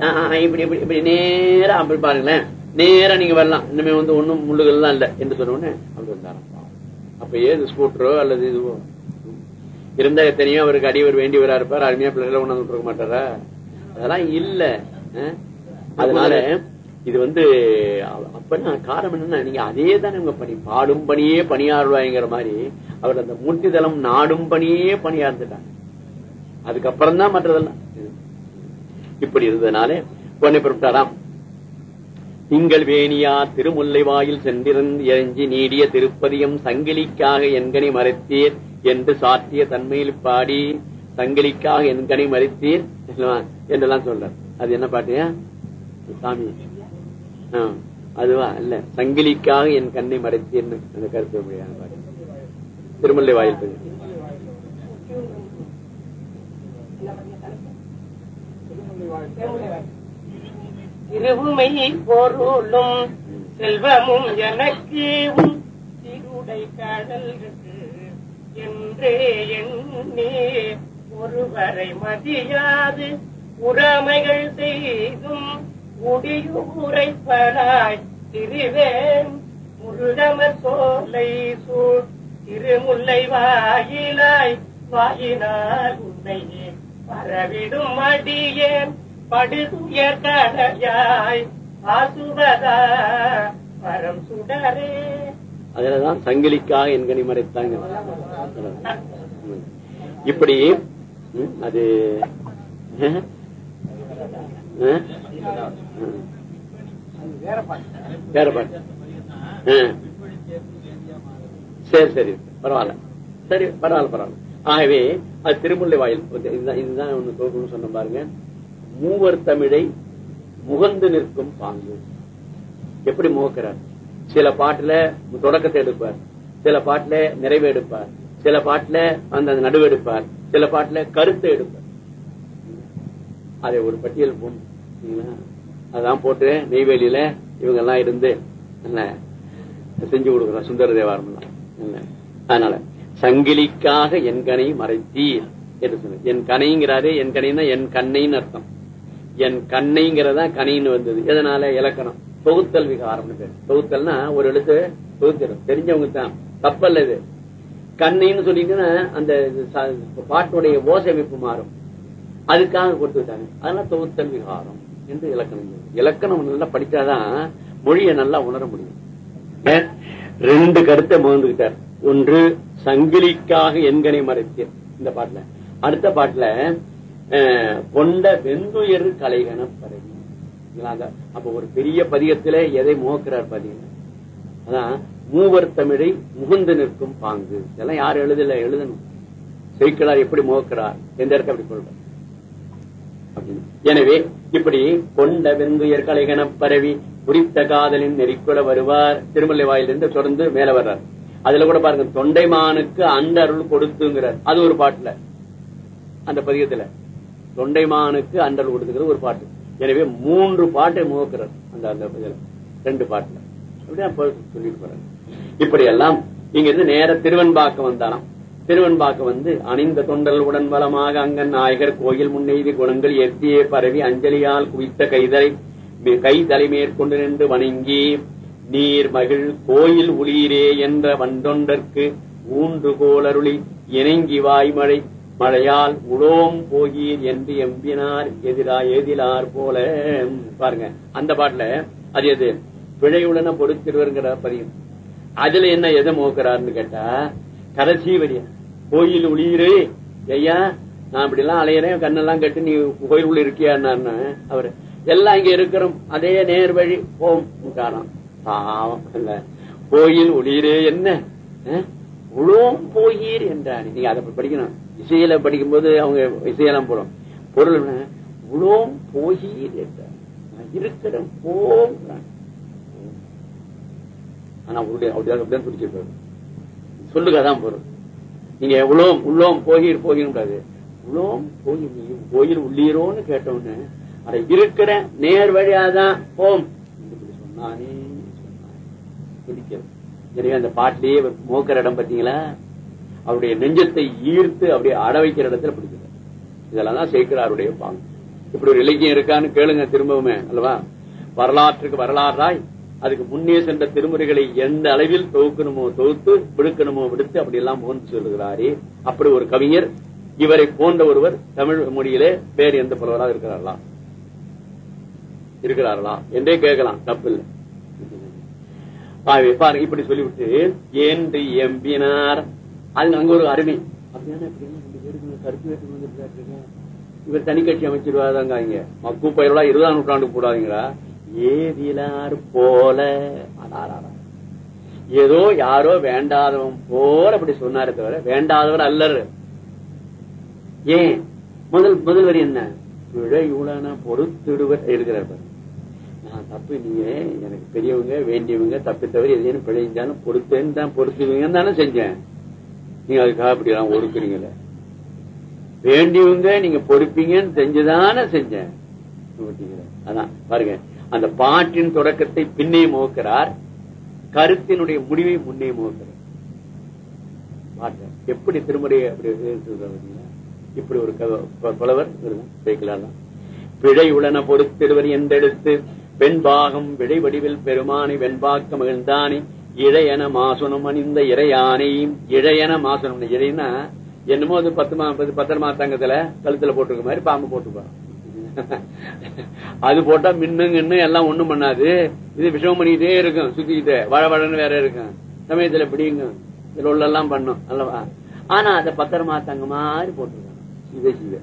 இப்படி இப்படி இப்படி நேரா அப்படி பாருங்களேன். நேரா நீங்க வரலாம். இனிமே வந்து ஒண்ணும் முள்ளுகள்லாம் இல்ல என்று சொன்ன உடனே வந்தாராம். அப்ப ஏது ஸ்கூட்டரோ அல்லது இதுவோ? இருந்தா எத்தனையோ அவருக்கு அடிவர் வேண்டியவரா இருப்பார் அருமையா பிள்ளைகளை கொண்டாந்து விட்டுருக்க மாட்டாரா? அதெல்லாம் இல்ல. அதனால இது வந்து அப்ப காரணம் என்னன்னா நீங்க அதே தானே உங்க பணி. பாடும் பணியே பணியாடுவாங்கிற மாதிரி அவர் அந்த மூர்த்தி தளம் நாடும் பணியே பணியார்ந்துட்டாங்க அதுக்கப்புறம் தான் மற்றதெல்லாம். இப்படி இருந்ததுனாலே உடனே புறப்பட்டாராம். திங்கள் வேணியா திருமுல்லை வாயில் சென்றிருந்து எஞ்சி நீடிய திருப்பதியும் சங்கிலிக்காக என்கனை மறைத்தீர் என்று சாத்திய தன்மையில் பாடி சங்கிலிக்காக என்கனை மறைத்தீர் என்றெல்லாம் சொல்ற அது என்ன பாட்டியா சாமி அதுவா? இல்ல சங்கிலிக்காக என் கண்ணை மறைத்தீர்னு. அந்த கருத்து முடியாது பாட்டு? திருமுல்லை வாயில் பதியம் திருவுமை பொருளும் செல்வமும் எனக்கு திருடை கடல்கள் என்றே எண்ணே ஒருவரை மதியாது உறமைகள் செய்தும் முடியுரைப்படாய் திருவேன். முருகமர் சோலை சூழ் திருமுல்லை வாயிலாய் வாயினால் உன்னை பரவிடும் அடியேன். படுதுயர் கடலையாய் ஆசுவதா பரம் சுடரே. அதுலதான் சங்கிலிக்காக என்கனி மறைத்தாங்க. இப்படி அது அஹ், சரி சரி பரவாயில்ல. சரி பரவாயில்ல பரவாயில்ல. ஆகவே அது திருமுல்லை வாயில். இதுதான் இதுதான் ஒண்ணு தோக்கணும்னு சொன்ன பாருங்க. மூவர் தமிழை முகந்து நிற்கும் பாங்கு. எப்படி முகக்கிறார்? சில பாட்டுல தொடக்கத்தை எடுப்பார். சில பாட்டுல நிறைவு எடுப்பார். சில பாட்டுல அந்த நடுவு எடுப்பார். சில பாட்டுல கருத்தை எடுப்பார். அதை ஒரு பட்டியல் போடணும் அதான் போட்டு நெய்வேலியில இவங்க எல்லாம் இருந்து என்ன செஞ்சு கொடுக்குறோம் சுந்தர தேவாரம் அதனால சங்கிலிக்காக என் கனை மறைத்தீர் என்று சொன்ன என் கனைங்கிறாரு என் கனைன்னா என் கண்ணைன்னு அர்த்தம். என் கண்ணைங்கிறதா கனின்னு வந்தது. எதனால? இலக்கணம். தொகுத்தல் விகாரம்னு பேர். தொகுத்தல்னா ஒரு எழுத்து தொகுத்திடும் தெரிஞ்சவங்க தான் தப்பல்ல இது. கண்ணைன்னு சொல்லிட்டுன்னா அந்த பாட்டுடைய ஓசமைப்பு மாறும். அதுக்காக கொடுத்துட்டாங்க அதனால தொகுத்தல் விகாரம் என்று இலக்கணம் இலக்கணம் நல்லா படிச்சாதான் மொழியை நல்லா உணர முடியும். ரெண்டு கருத்தை முகந்துகிட்டார் ஒன்று சங்கிலிக்காக எண்கனை மறைத்தேன். இந்த பாட்டுல. அடுத்த பாட்டுல கொண்ட வெந்துயர் கலைகன பரவி. அப்ப ஒரு பெரிய பதிகத்துல எதை மோக்கிறார் பாத்தீங்கன்னா அதான் மூவர் தமிழை முகுந்து நிற்கும் பாங்கு. இதெல்லாம் யார் எழுதல? எழுதணும். செய்கிறார் எப்படி மோக்கிறார்? எந்த இடத்த அப்படி சொல்றார்? எனவே இப்படி கொண்ட வெந்துயர் கலைகன பரவி குறித்த காதலின் நெறிக்குட வருவார். திருமலை வாயிலிருந்து தொடர்ந்து மேல வர்றார். அதுல கூட பாருங்க தொண்டைமானுக்கு அந்த அருள் கொடுத்துங்கிறார். அது ஒரு பாட்டுல அந்த பதிகத்துல. தொண்டைமானுக்கு அண்டல் கொடுத்துக்கிற ஒரு பாட்டு. எனவே மூன்று பாட்டை முகக்கிறார் அந்த அந்த ரெண்டு பாட்டுல. அப்படியே சொல்லிட்டு போறாரு. இப்படி எல்லாம் இங்க இருந்து நேர திருவன்பாக்கம் வந்தாராம். திருவன்பாக்கம் வந்து அணிந்த தொண்டல் உடன் பலமாக அங்கன் நாயகர் கோயில் முன்னெய்தி குணங்கள் எத்தியே பரவி அஞ்சலியால் குவித்த கைதலை கை தலை மேற்கொண்டு நின்று வணங்கி நீர் மகிழ் கோயில் உளீரே என்ற வண்டொண்டற்கு ஊன்று கோளருளி இணங்கி வாய்மழை மழையால் உளோம் போகீர் என்று எம்பினார் எதிரா எதிலார் போல. பாருங்க அந்த பாட்டுல அது எது? பிழையுடன பொறுத்திருவருங்கிற பதியும் அதுல என்ன எதை மோக்கிறாருன்னு கேட்டா கடைசி வரியா? கோயில் உளியிரு ஐயா நான் இப்படி எல்லாம் அலையிறேன் கண்ணெல்லாம் கட்டு நீ கோயில் உள்ள இருக்கியான்னு அவரு. எல்லாம் இங்க இருக்கிறோம் அதே நேர் வழி ஓம் காரணம் பாவம் இல்ல. கோயில் ஒளியிரே என்ன? அஹ்? உளோம் போயீர் என்றான் நீங்க அதை படிக்கணும். இசையில படிக்கும்போது அவங்க இசையெல்லாம் போறோம் பொருள் என்ன? உளோம் போகி இருக்கிற இருக்கிறேன் போம் ஆனா அவருடைய அப்படியே அப்படியே சொல்லுக்காதான் பொருள். நீங்க உலோம் உள்ளோம் போகீர் போகீர் கூடாது. போகி போகீர் நீ கோயில் உள்ளீரோன்னு கேட்டோன்னு அதை இருக்கிற நேர் வழியாதான் போம். சொன்னானே சொன்னானே. அந்த பாட்டிலேயே மோக்கிற இடம் பாத்தீங்களா அவருடைய நெஞ்சத்தை ஈர்த்து அப்படியே அட வைக்கிற இடத்துல பிடிக்கிறார் இதெல்லாம் தான் சேர்க்கிறாருடைய பாங்கு. இப்படி ஒரு இலக்கியம் இருக்கான்னு கேளுங்க திரும்பவுமே அல்லவா? வரலாற்றுக்கு வரலாறாய் அதுக்கு முன்னே சென்ற திருமுறைகளை எந்த அளவில் தொகுக்கணுமோ தொகுத்து விடுக்கணுமோ விடுத்து அப்படி எல்லாம் மோந்து சொல்லுகிறாரே. அப்படி ஒரு கவிஞர் இவரை போன்ற ஒருவர் தமிழ் மொழியிலே வேறு எந்த புலவராக இருக்கிறார்களா? இருக்கிறார்களா? என்றே கேட்கலாம் தப்பு இல்லை பாருங்க இப்படி சொல்லிவிட்டு என்று எம்பினார் அது அங்க ஒரு அருமை. பேருக்கு கருத்து வேற்றுமை இவர் தனி கட்சி அமைச்சிருவாதாங்க இங்க. மக்கு பயிரெல்லாம் இருபதாம் நூற்றாண்டு கூடாதுங்களா ஏதிலார் போல. ஏதோ யாரோ வேண்டாதவன் போல அப்படி சொன்னாரே தவிர வேண்டாதவர் அல்லர். ஏன்? முதல் முதல் வரி என்ன? பிழையுளன பொறுத்திடுவர் இருக்கிறார் நான் தப்பு நீங்க எனக்கு பெரியவங்க வேண்டியவங்க தப்பித்தவர் தவிர எதையும் பிழைஞ்சாலும் பொறுத்தேன்னு தான் பொறுத்துவீங்கன்னு தானே செஞ்சேன். நீங்க அதுக்காக அப்படி எல்லாம் ஒடுக்குறீங்களே வேண்டியவங்க நீங்க பொறுப்பீங்கன்னு செஞ்சுதானே செஞ்சேன். அதான் பாருங்க. அந்த பாட்டின் தொடக்கத்தை பின்னே முகக்கிறார் கருத்தினுடைய முடிவை முன்னே முகக்கிறார் பாட்டு. எப்படி திருமுறையை அப்படி இப்படி ஒரு புலவர் சேர்க்கலாம் பிழை உடன பொறுத்திடுவர் எந்தெடுத்து வெண்பாகம் விடை வடிவில் பெருமானை வெண்பாக்க மகிழ்ந்தானே. இழையன மாசுனம் அணிந்த இறையானை. இழையன மாசுனம். இழைனா என்னமோ அது பத்து மா பத்து- பத்தரை கழுத்துல போட்டுருக்க மாதிரி பாம்பு போட்டுப்பாங்க அது போட்டா மின்னுங்கன்னு எல்லாம் ஒண்ணும் பண்ணாது. இது விஷம் பண்ணிக்கிட்டே இருக்கும் சுத்திக்கிட்டு. வழ வழன்னு வேற இருக்கும். சமயத்துல பிடிங்க. இதுல உள்ளெல்லாம் பண்ணும் அல்லவா? ஆனா அத பத்திரமா தங்க மாதிரி போட்டுருக்காங்க சிவ சிவ